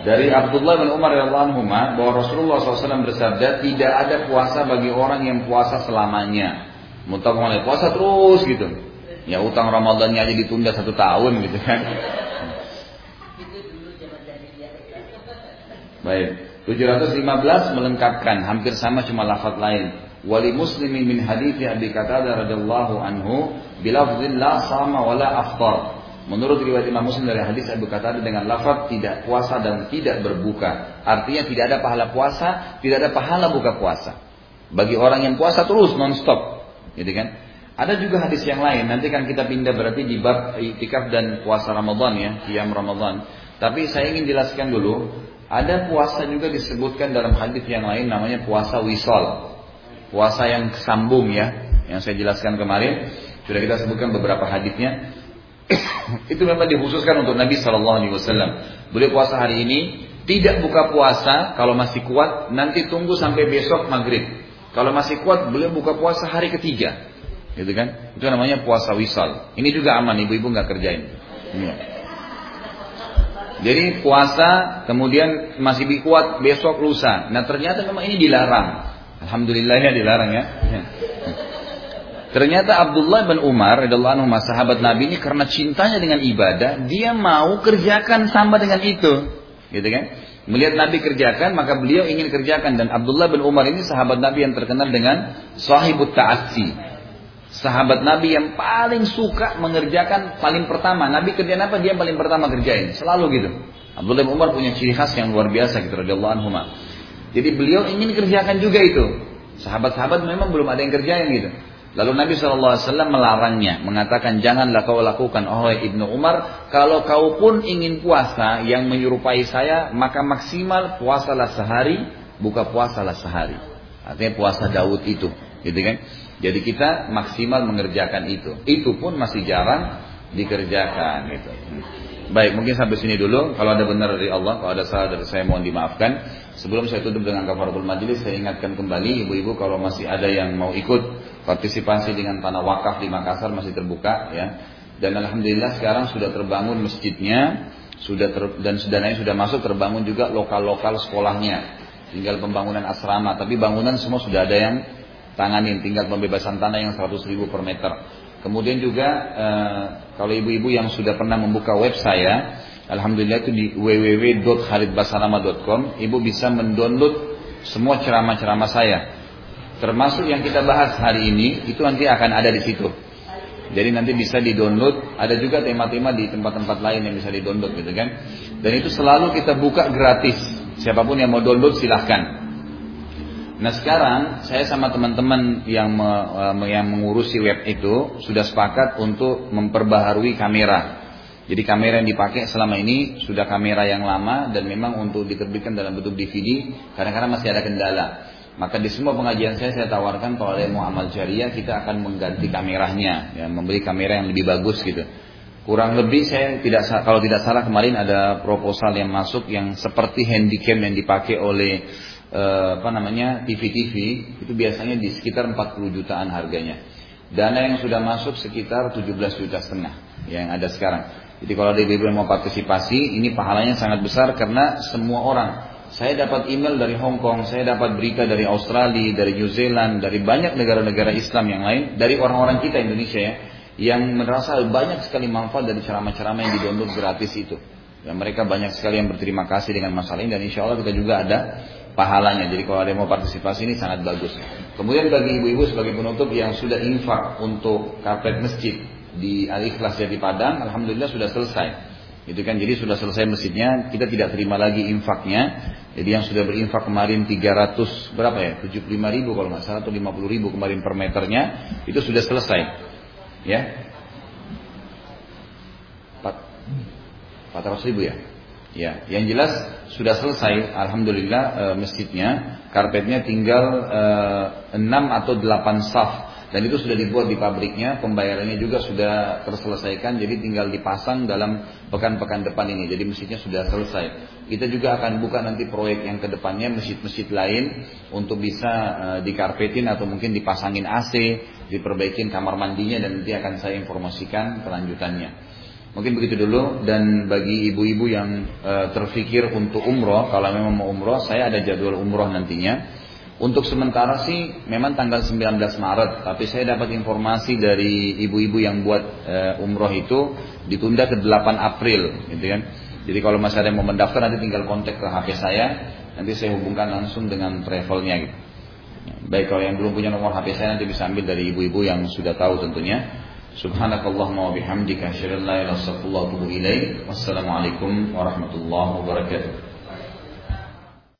Dari Abdullah bin Umar radhiyallahu anhu bahwa Rasulullah SAW bersabda tidak ada puasa bagi orang yang puasa selamanya Muntah ke mana? Puasa terus gitu. Ya utang Ramadannya aja ditunda satu tahun gitu kan. Baik. 715 melengkapkan hampir sama cuma lafaz lain. Wali muslimin min hadithi Abi Qatadah radhiyallahu anhu bilafzin la sama wala aftar. Menurut riwayat Imam Muslim dari hadis Abu Qatadah dengan lafaz tidak puasa dan tidak berbuka. Artinya tidak ada pahala puasa, tidak ada pahala buka puasa. Bagi orang yang puasa terus non-stop. Gitu kan? Ada juga hadis yang lain. Nanti kan kita pindah berarti di bab itikaf dan puasa Ramadan ya, qiyam Ramadan. Tapi saya ingin jelaskan dulu, ada puasa juga disebutkan dalam hadis yang lain namanya puasa wisol. Puasa yang sambung ya, yang saya jelaskan kemarin. Sudah kita sebutkan beberapa hadisnya. itu memang dikhususkan untuk Nabi Shallallahu Alaihi Wasallam. Beliau puasa hari ini tidak buka puasa kalau masih kuat nanti tunggu sampai besok maghrib. Kalau masih kuat beliau buka puasa hari ketiga. Gitu kan? Itu namanya puasa wisal. Ini juga aman ibu-ibu nggak kerjain. Ya. Jadi puasa kemudian masih kuat besok lusa. Nah ternyata memang ini dilarang. Alhamdulillah ya dilarang ya. Ya. Ternyata Abdullah bin Umar radhiyallahu anhu sahabat Nabi ini karena cintanya dengan ibadah, dia mau kerjakan sama dengan itu. Gitu kan? Melihat Nabi kerjakan, maka beliau ingin kerjakan dan Abdullah bin Umar ini sahabat Nabi yang terkenal dengan sahibut ta'assi. Sahabat Nabi yang paling suka mengerjakan paling pertama. Nabi kerjaan apa? Dia paling pertama kerjain. Selalu gitu. Abdullah bin Umar punya ciri khas yang luar biasa gitu radhiyallahu anhu. Jadi beliau ingin kerjakan juga itu. Sahabat-sahabat memang belum ada yang kerjain gitu. Lalu Nabi SAW melarangnya, mengatakan janganlah kau lakukan oleh Ibnu Umar. Kalau kau pun ingin puasa yang menyerupai saya, maka maksimal puasalah sehari, buka puasalah sehari. Artinya puasa Daud itu, gitu kan? Jadi kita maksimal mengerjakan itu. Itu pun masih jarang dikerjakan, gitu. Baik, mungkin sampai sini dulu. Kalau ada benar dari Allah, kalau ada salah dari saya mohon dimaafkan. Sebelum saya tutup dengan kafaratul majelis, saya ingatkan kembali ibu-ibu kalau masih ada yang mau ikut partisipasi dengan tanah wakaf di Makassar masih terbuka ya. Dan alhamdulillah sekarang sudah terbangun masjidnya, sudah ter, dan dananya sudah masuk terbangun juga lokal-lokal sekolahnya. Tinggal pembangunan asrama, tapi bangunan semua sudah ada yang tanganin, tinggal pembebasan tanah yang 100 ribu per meter. Kemudian juga eh, kalau ibu-ibu yang sudah pernah membuka web saya, alhamdulillah itu di www.khalidbasarama.com, ibu bisa mendownload semua ceramah-ceramah saya. Termasuk yang kita bahas hari ini itu nanti akan ada di situ. Jadi nanti bisa di-download, ada juga tema-tema di tempat-tempat lain yang bisa di-download gitu kan. Dan itu selalu kita buka gratis. Siapa pun yang mau download silahkan. Nah sekarang saya sama teman-teman yang me, yang mengurusi web itu sudah sepakat untuk memperbaharui kamera. Jadi kamera yang dipakai selama ini sudah kamera yang lama dan memang untuk diterbitkan dalam bentuk DVD kadang-kadang masih ada kendala. Maka di semua pengajian saya saya tawarkan kalau ada yang mau amal jariah kita akan mengganti kameranya, ya, membeli kamera yang lebih bagus gitu. Kurang lebih saya tidak kalau tidak salah kemarin ada proposal yang masuk yang seperti handycam yang dipakai oleh Eh, apa namanya TV-TV itu biasanya di sekitar 40 jutaan harganya. Dana yang sudah masuk sekitar 17 juta setengah yang ada sekarang. Jadi kalau ada ibu yang mau partisipasi, ini pahalanya sangat besar karena semua orang. Saya dapat email dari Hong Kong, saya dapat berita dari Australia, dari New Zealand, dari banyak negara-negara Islam yang lain, dari orang-orang kita Indonesia ya, yang merasa banyak sekali manfaat dari ceramah-ceramah yang di-download gratis itu. Dan mereka banyak sekali yang berterima kasih dengan masalah ini dan insya Allah kita juga ada pahalanya. Jadi kalau ada yang mau partisipasi ini sangat bagus. Kemudian bagi ibu-ibu sebagai penutup yang sudah infak untuk karpet masjid di Al-Ikhlas di Padang, alhamdulillah sudah selesai. Itu kan jadi sudah selesai masjidnya, kita tidak terima lagi infaknya. Jadi yang sudah berinfak kemarin 300 berapa ya? 75 ribu kalau nggak salah atau 50 ribu kemarin per meternya itu sudah selesai. Ya. 400 ribu ya. Ya, yang jelas sudah selesai, alhamdulillah e, masjidnya, karpetnya tinggal e, 6 atau 8 saf dan itu sudah dibuat di pabriknya, pembayarannya juga sudah terselesaikan, jadi tinggal dipasang dalam pekan-pekan depan ini. Jadi masjidnya sudah selesai. Kita juga akan buka nanti proyek yang ke depannya masjid-masjid lain untuk bisa e, dikarpetin atau mungkin dipasangin AC, diperbaikin kamar mandinya dan nanti akan saya informasikan kelanjutannya. Mungkin begitu dulu dan bagi ibu-ibu yang e, terfikir untuk umroh, kalau memang mau umroh, saya ada jadwal umroh nantinya. Untuk sementara sih memang tanggal 19 Maret, tapi saya dapat informasi dari ibu-ibu yang buat e, umroh itu ditunda ke 8 April, gitu kan. Jadi kalau masih ada yang mau mendaftar nanti tinggal kontak ke HP saya, nanti saya hubungkan langsung dengan travelnya gitu. Baik kalau yang belum punya nomor HP saya nanti bisa ambil dari ibu-ibu yang sudah tahu tentunya. Subhanakallahumma wa bihamdika asyhadu an la ilaha illa anta wa atubu ilaik. Wassalamualaikum warahmatullahi wabarakatuh.